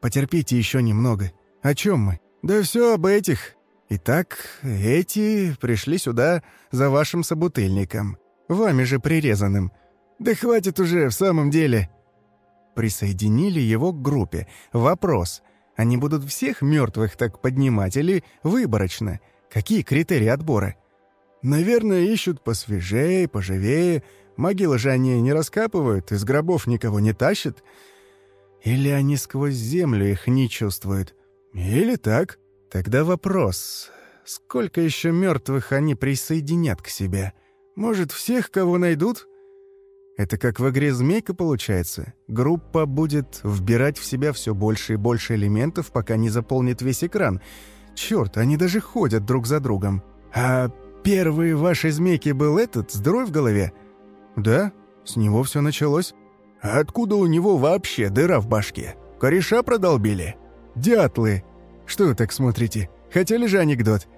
потерпите еще немного. О чем мы?» «Да все об этих. Итак, эти пришли сюда за вашим собутыльником. Вами же прирезанным. Да хватит уже, в самом деле. Присоединили его к группе. Вопрос. Они будут всех мертвых так поднимать или выборочно? Какие критерии отбора? Наверное, ищут посвежее, поживее. Могилы же они не раскапывают, из гробов никого не тащат. Или они сквозь землю их не чувствуют. Или так. Тогда вопрос. Сколько еще мертвых они присоединят к себе?» Может, всех, кого найдут? Это как в игре «Змейка» получается. Группа будет вбирать в себя все больше и больше элементов, пока не заполнит весь экран. Черт, они даже ходят друг за другом. А первый вашей змейки был этот, здоровый в голове? Да, с него все началось. А откуда у него вообще дыра в башке? Кореша продолбили? Дятлы! Что вы так смотрите? Хотели же анекдот?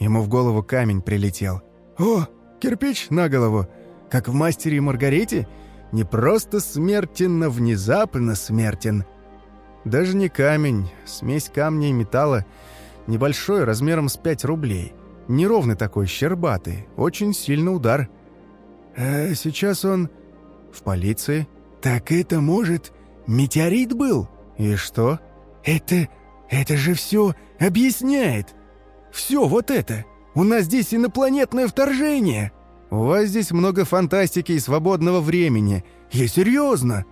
Ему в голову камень прилетел. О, кирпич на голову. Как в «Мастере и Маргарите»? Не просто смертен, а внезапно смертен. Даже не камень, смесь камня и металла. Небольшой, размером с 5 рублей. Неровный такой, щербатый. Очень сильный удар. А сейчас он в полиции. «Так это, может, метеорит был?» «И что?» «Это... это же все объясняет! Все вот это! У нас здесь инопланетное вторжение!» «У вас здесь много фантастики и свободного времени. Я серьезно!»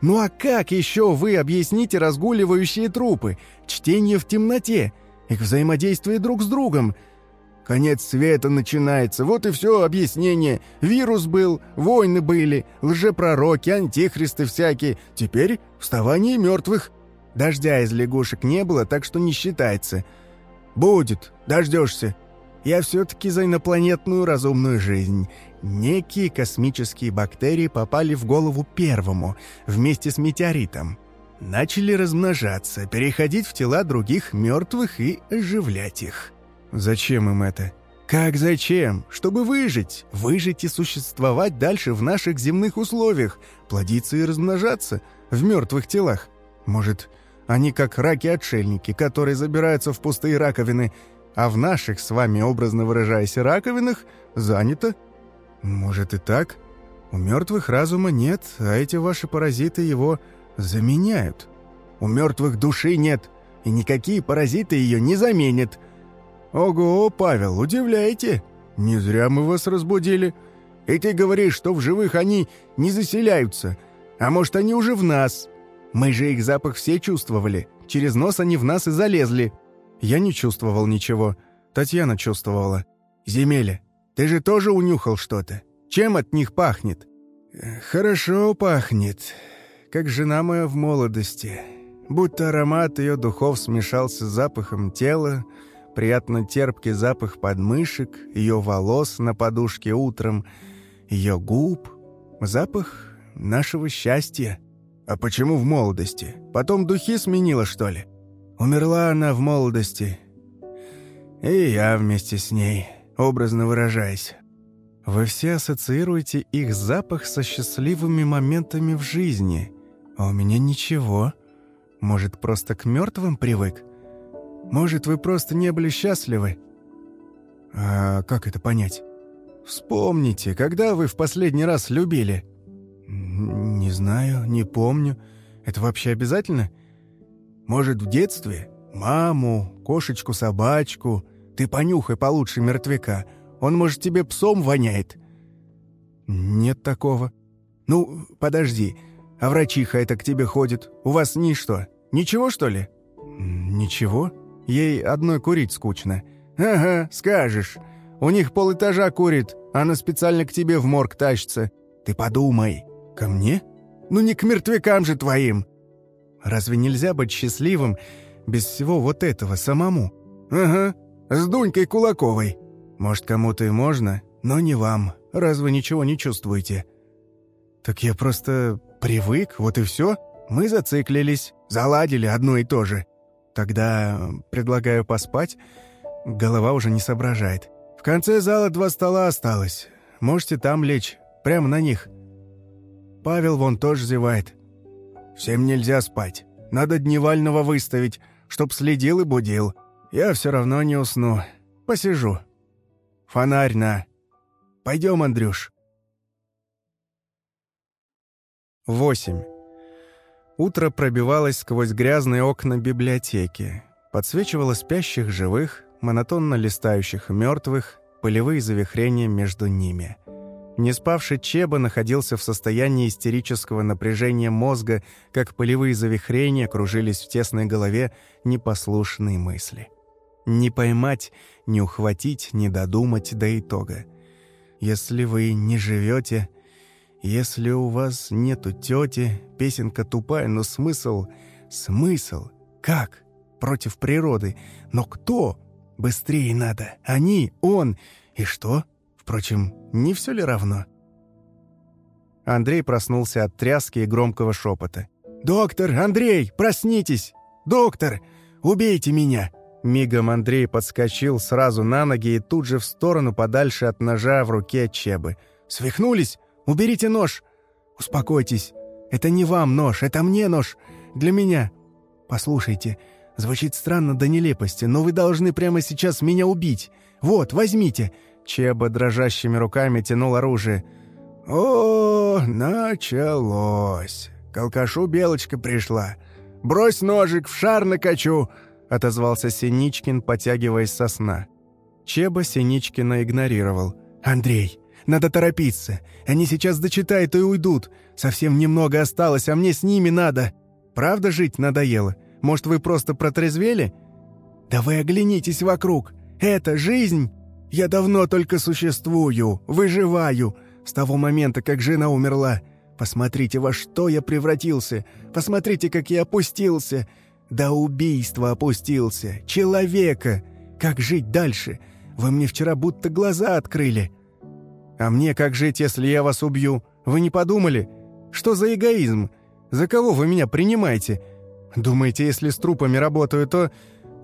«Ну а как еще вы объясните разгуливающие трупы, чтение в темноте, их взаимодействие друг с другом?» Конец света начинается, вот и все объяснение. Вирус был, войны были, лжепророки, антихристы всякие. Теперь вставание мертвых. Дождя из лягушек не было, так что не считается. Будет, дождешься. Я все-таки за инопланетную разумную жизнь. Некие космические бактерии попали в голову первому, вместе с метеоритом. Начали размножаться, переходить в тела других мертвых и оживлять их. Зачем им это? Как зачем? Чтобы выжить. Выжить и существовать дальше в наших земных условиях. Плодиться и размножаться в мертвых телах. Может, они как раки-отшельники, которые забираются в пустые раковины, а в наших, с вами образно выражаясь, раковинах занято? Может и так? У мертвых разума нет, а эти ваши паразиты его заменяют. У мертвых души нет, и никакие паразиты ее не заменят. «Ого, Павел, удивляете? Не зря мы вас разбудили. И ты говоришь, что в живых они не заселяются. А может, они уже в нас? Мы же их запах все чувствовали. Через нос они в нас и залезли». Я не чувствовал ничего. Татьяна чувствовала. «Земеля, ты же тоже унюхал что-то? Чем от них пахнет?» «Хорошо пахнет, как жена моя в молодости. Будто аромат ее духов смешался с запахом тела, приятно терпкий запах подмышек, ее волос на подушке утром, ее губ, запах нашего счастья. А почему в молодости? Потом духи сменила, что ли? Умерла она в молодости. И я вместе с ней, образно выражаясь. Вы все ассоциируете их запах со счастливыми моментами в жизни, а у меня ничего. Может, просто к мертвым привык? Может, вы просто не были счастливы?» «А как это понять?» «Вспомните, когда вы в последний раз любили?» «Не знаю, не помню. Это вообще обязательно?» «Может, в детстве? Маму, кошечку, собачку. Ты понюхай получше мертвяка. Он, может, тебе псом воняет?» «Нет такого». «Ну, подожди. А врачиха это к тебе ходит? У вас ни что? Ничего, что ли?» «Ничего?» Ей одной курить скучно». «Ага, скажешь. У них полэтажа курит, она специально к тебе в морг тащится. Ты подумай. Ко мне? Ну не к мертвякам же твоим!» «Разве нельзя быть счастливым без всего вот этого самому?» «Ага, с Дунькой Кулаковой. Может, кому-то и можно, но не вам. Раз вы ничего не чувствуете?» «Так я просто привык, вот и все. Мы зациклились, заладили одно и то же. Тогда предлагаю поспать. Голова уже не соображает. В конце зала два стола осталось. Можете там лечь, прямо на них. Павел вон тоже зевает. Всем нельзя спать. Надо дневального выставить, чтоб следил и будил. Я все равно не усну. Посижу. Фонарь на. Пойдем, Андрюш. Восемь. Утро пробивалось сквозь грязные окна библиотеки, подсвечивало спящих живых, монотонно листающих мертвых, полевые завихрения между ними. Не спавший Чеба находился в состоянии истерического напряжения мозга, как полевые завихрения кружились в тесной голове непослушные мысли. Не поймать, не ухватить, не додумать до итога. Если вы не живете, если у вас нету тети, песенка тупая, но смысл... Смысл? Как? против природы. Но кто? Быстрее надо. Они, он. И что? Впрочем, не все ли равно? Андрей проснулся от тряски и громкого шепота. «Доктор, Андрей, проснитесь! Доктор, убейте меня!» Мигом Андрей подскочил сразу на ноги и тут же в сторону подальше от ножа в руке Чебы. «Свихнулись? Уберите нож!» «Успокойтесь. Это не вам нож, это мне нож. Для меня. Послушайте, звучит странно до нелепости, но вы должны прямо сейчас меня убить. Вот, возьмите». Чеба дрожащими руками тянул оружие. «О, началось. К алкашу белочка пришла. Брось ножик, в шар накачу!» — отозвался Синичкин, потягиваясь со сна. Чеба Синичкина игнорировал. «Андрей, надо торопиться. Они сейчас дочитают и уйдут. Совсем немного осталось, а мне с ними надо. Правда жить надоело? Может, вы просто протрезвели? Да вы оглянитесь вокруг. Это жизнь. Я давно только существую, выживаю. С того момента, как жена умерла. Посмотрите, во что я превратился. Посмотрите, как я опустился. До убийства опустился. Человека. Как жить дальше? Вы мне вчера будто глаза открыли. А мне как жить, если я вас убью? Вы не подумали? Что за эгоизм? За кого вы меня принимаете? Думаете, если с трупами работаю, то...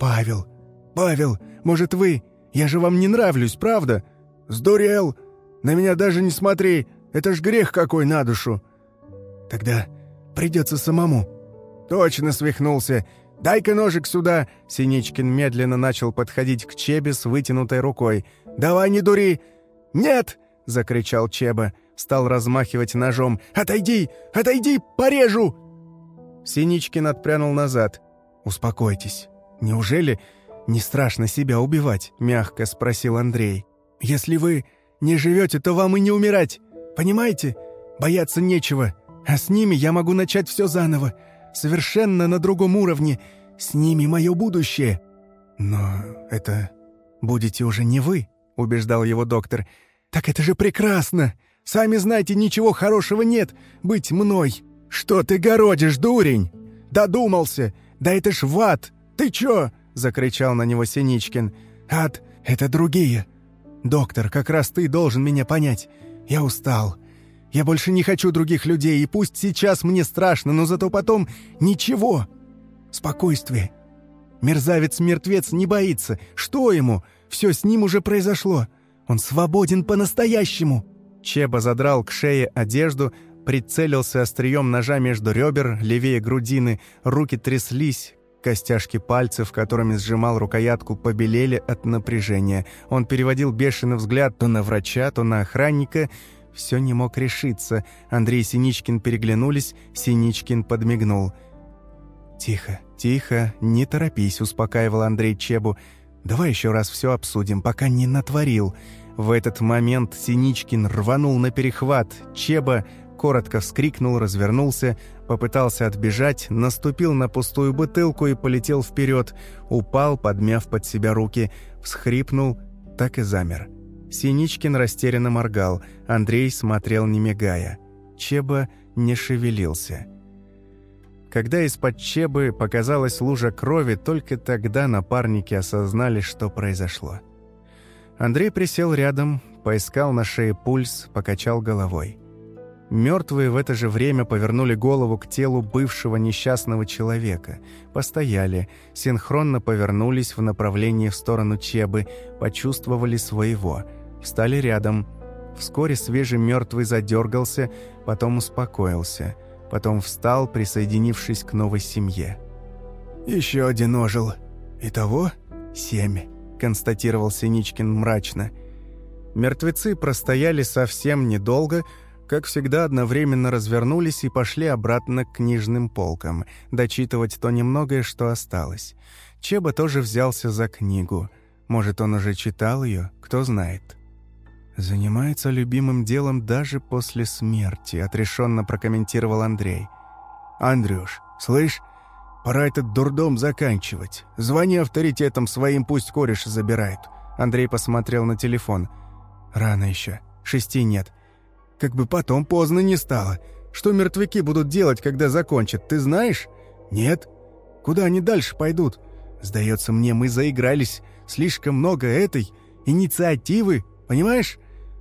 Павел, Павел, может вы? Я же вам не нравлюсь, правда? Сдурел. На меня даже не смотри. Это ж грех какой на душу. Тогда придется самому. Точно свихнулся. «Дай-ка ножик сюда!» Синичкин медленно начал подходить к Чебе с вытянутой рукой. «Давай, не дури!» «Нет!» — закричал Чеба. Стал размахивать ножом. «Отойди! Отойди! Порежу!» Синичкин отпрянул назад. «Успокойтесь. Неужели не страшно себя убивать?» — мягко спросил Андрей. «Если вы не живете, то вам и не умирать. Понимаете? Бояться нечего. А с ними я могу начать все заново. Совершенно на другом уровне. С ними мое будущее». «Но это будете уже не вы», — убеждал его доктор. «Так это же прекрасно! Сами знаете, ничего хорошего нет быть мной!» «Что ты городишь, дурень? Додумался! Да это ж в ад! Ты чё?» — закричал на него Синичкин. «Ад — это другие. Доктор, как раз ты должен меня понять. Я устал. Я больше не хочу других людей, и пусть сейчас мне страшно, но зато потом ничего. Спокойствие. Мерзавец-мертвец не боится. Что ему? Все с ним уже произошло. Он свободен по-настоящему!» Чеба задрал к шее одежду, прицелился острием ножа между ребер, левее грудины, руки тряслись, костяшки пальцев, которыми сжимал рукоятку, побелели от напряжения. Он переводил бешеный взгляд то на врача, то на охранника. Все не мог решиться. Андрей и Синичкин переглянулись, Синичкин подмигнул. «Тихо, тихо, не торопись», — успокаивал Андрей Чебу. Давай еще раз все обсудим, пока не натворил». В этот момент Синичкин рванул на перехват. Чеба коротко вскрикнул, развернулся, попытался отбежать, наступил на пустую бутылку и полетел вперед. Упал, подмяв под себя руки, всхрипнул, так и замер. Синичкин растерянно моргал, Андрей смотрел не мигая. Чеба не шевелился. Когда из-под Чебы показалась лужа крови, только тогда напарники осознали, что произошло. Андрей присел рядом, поискал на шее пульс, покачал головой. Мертвые в это же время повернули голову к телу бывшего несчастного человека, постояли, синхронно повернулись в направлении в сторону Чебы, почувствовали своего, встали рядом. Вскоре свежий мертвый задергался, потом успокоился – потом встал, присоединившись к новой семье. «Еще один ожил. Итого семь», — констатировал Синичкин мрачно. Мертвецы простояли совсем недолго, как всегда одновременно развернулись и пошли обратно к книжным полкам, дочитывать то немногое, что осталось. Чеба тоже взялся за книгу. Может, он уже читал ее, кто знает. «Занимается любимым делом даже после смерти», — отрешенно прокомментировал Андрей. «Андрюш, слышь, пора этот дурдом заканчивать. Звони авторитетом своим, пусть кореш забирают». Андрей посмотрел на телефон. «Рано еще. Шести нет. Как бы потом поздно не стало. Что мертвяки будут делать, когда закончат, ты знаешь?» «Нет. Куда они дальше пойдут? Сдается мне, мы заигрались. Слишком много этой инициативы, понимаешь?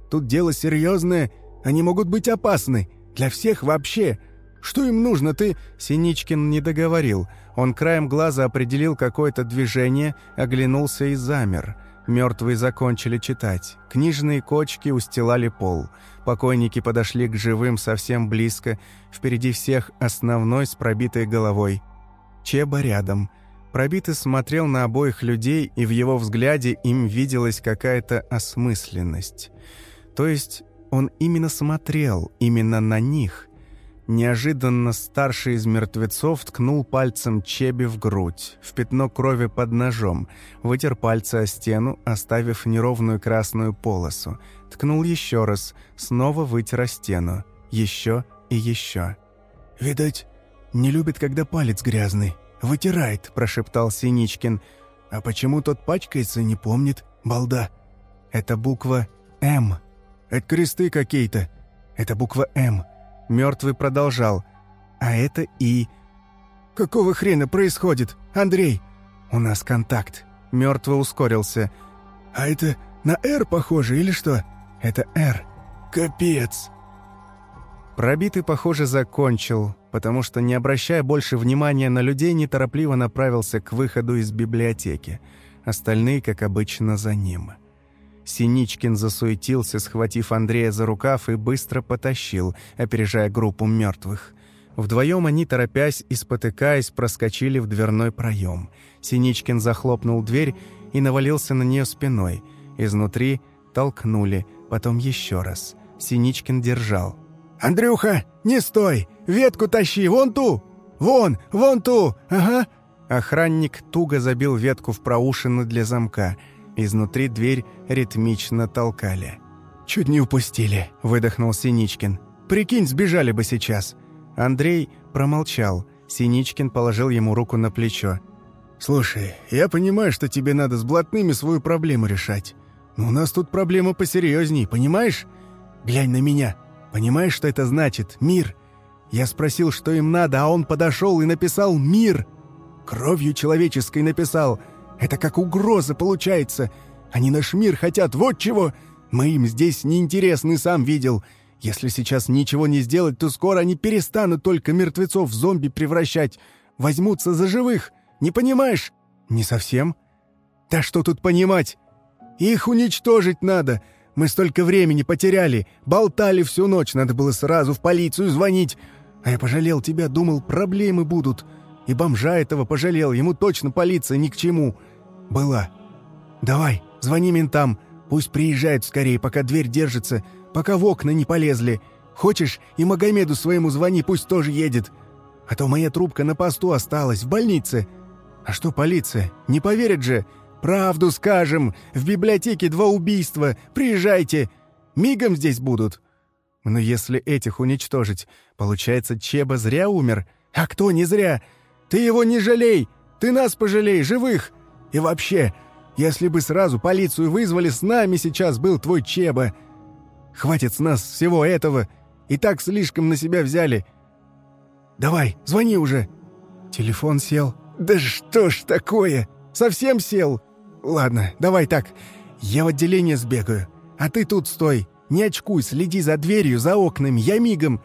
Тут дело серьезное, они могут быть опасны. Для всех вообще. Что им нужно, ты...» Синичкин не договорил. Он краем глаза определил какое-то движение, оглянулся и замер. Мертвые закончили читать. Книжные кочки устилали пол. Покойники подошли к живым совсем близко. Впереди всех основной с пробитой головой. Чеба рядом. Пробитый смотрел на обоих людей, и в его взгляде им виделась какая-то осмысленность. То есть он именно смотрел, именно на них. Неожиданно старший из мертвецов ткнул пальцем Чеби в грудь, в пятно крови под ножом, вытер пальцы о стену, оставив неровную красную полосу. Ткнул еще раз, снова вытер о стену. Еще и еще. «Видать, не любит, когда палец грязный. Вытирает», – прошептал Синичкин. «А почему тот пачкается, не помнит, балда?» «Это буква «М». Это кресты какие-то. Это буква «М». Мертвый продолжал. «А это «И». «Какого хрена происходит, Андрей?» «У нас контакт». Мертвый ускорился. «А это на «Р» похоже или что?» «Это «Р». «Капец!» Пробитый, похоже, закончил, потому что, не обращая больше внимания на людей, неторопливо направился к выходу из библиотеки. Остальные, как обычно, за ним. Синичкин засуетился, схватив Андрея за рукав и быстро потащил, опережая группу мертвых. Вдвоем они, торопясь и спотыкаясь, проскочили в дверной проем. Синичкин захлопнул дверь и навалился на нее спиной. Изнутри толкнули, потом еще раз. Синичкин держал. «Андрюха, не стой! Ветку тащи, вон ту! Вон, вон ту! Ага!» Охранник туго забил ветку в проушины для замка – Изнутри дверь ритмично толкали. «Чуть не упустили», — выдохнул Синичкин. «Прикинь, сбежали бы сейчас». Андрей промолчал. Синичкин положил ему руку на плечо. «Слушай, я понимаю, что тебе надо с блатными свою проблему решать. Но у нас тут проблема посерьезней, понимаешь? Глянь на меня. Понимаешь, что это значит? Мир. Я спросил, что им надо, а он подошел и написал «Мир». Кровью человеческой написал – это как угроза получается. Они наш мир хотят, вот чего. Мы им здесь неинтересны, сам видел. Если сейчас ничего не сделать, то скоро они перестанут только мертвецов в зомби превращать. Возьмутся за живых. Не понимаешь? Не совсем. Да что тут понимать? Их уничтожить надо. Мы столько времени потеряли. Болтали всю ночь, надо было сразу в полицию звонить. А я пожалел тебя, думал, проблемы будут. И бомжа этого пожалел, ему точно полиция ни к чему. Была. Давай, звони ментам, пусть приезжают скорее, пока дверь держится, пока в окна не полезли. Хочешь, и Магомеду своему звони, пусть тоже едет. А то моя трубка на посту осталась, в больнице. А что полиция? Не поверят же. Правду скажем, в библиотеке два убийства, приезжайте. Мигом здесь будут. Но если этих уничтожить, получается, Чеба зря умер? А кто не зря? Ты его не жалей! Ты нас пожалей, живых! И вообще, если бы сразу полицию вызвали, с нами сейчас был твой Чеба. Хватит с нас всего этого. И так слишком на себя взяли. Давай, звони уже. Телефон сел. Да что ж такое? Совсем сел? Ладно, давай так. Я в отделение сбегаю. А ты тут стой. Не очкуй, следи за дверью, за окнами. Я мигом.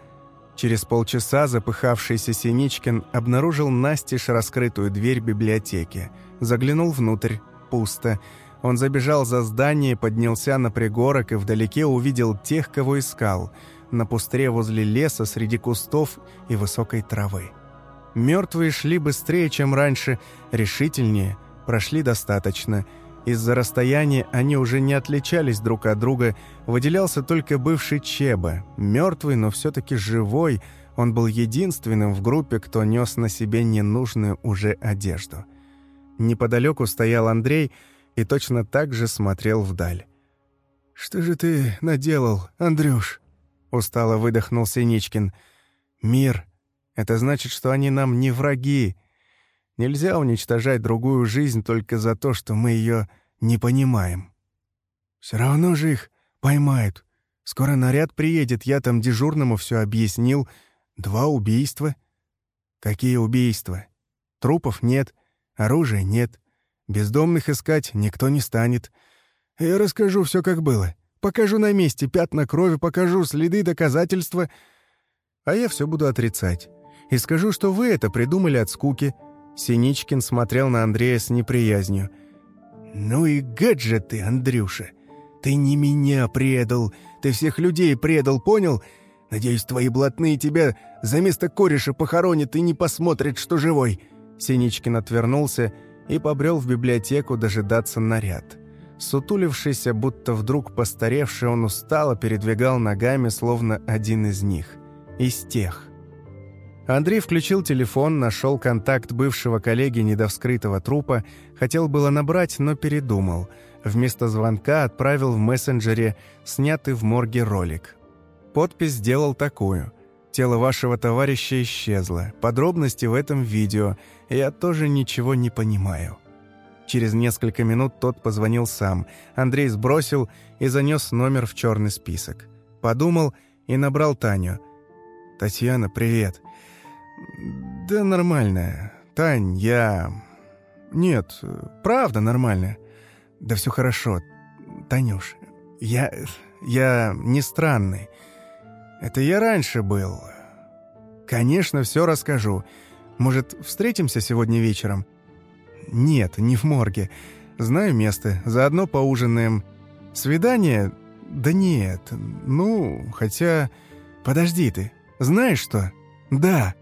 Через полчаса запыхавшийся Синичкин обнаружил настежь раскрытую дверь библиотеки. Заглянул внутрь. Пусто. Он забежал за здание, поднялся на пригорок и вдалеке увидел тех, кого искал. На пустыре возле леса, среди кустов и высокой травы. Мертвые шли быстрее, чем раньше, решительнее, прошли достаточно – из-за расстояния они уже не отличались друг от друга, выделялся только бывший Чеба. Мертвый, но все-таки живой, он был единственным в группе, кто нес на себе ненужную уже одежду. Неподалеку стоял Андрей и точно так же смотрел вдаль. «Что же ты наделал, Андрюш?» — устало выдохнул Синичкин. «Мир. Это значит, что они нам не враги. Нельзя уничтожать другую жизнь только за то, что мы ее не понимаем. Все равно же их поймают. Скоро наряд приедет, я там дежурному все объяснил. Два убийства. Какие убийства? Трупов нет, оружия нет. Бездомных искать никто не станет. Я расскажу все, как было. Покажу на месте пятна крови, покажу следы, доказательства. А я все буду отрицать. И скажу, что вы это придумали от скуки». Синичкин смотрел на Андрея с неприязнью. «Ну и гаджет ты, Андрюша. Ты не меня предал, ты всех людей предал, понял? Надеюсь, твои блатные тебя за место кореша похоронят и не посмотрят, что живой». Синичкин отвернулся и побрел в библиотеку дожидаться наряд. Сутулившийся, будто вдруг постаревший, он устало передвигал ногами, словно один из них. Из тех. Андрей включил телефон, нашел контакт бывшего коллеги недовскрытого трупа, хотел было набрать, но передумал. Вместо звонка отправил в мессенджере снятый в морге ролик. Подпись сделал такую. «Тело вашего товарища исчезло. Подробности в этом видео. Я тоже ничего не понимаю». Через несколько минут тот позвонил сам. Андрей сбросил и занес номер в черный список. Подумал и набрал Таню. «Татьяна, привет». «Да нормально. Тань, я...» «Нет, правда нормально. Да все хорошо. Танюш, я... я не странный. Это я раньше был. Конечно, все расскажу. Может, встретимся сегодня вечером?» «Нет, не в морге. Знаю место, заодно поужинаем. Свидание? Да нет. Ну, хотя... Подожди ты. Знаешь что? Да,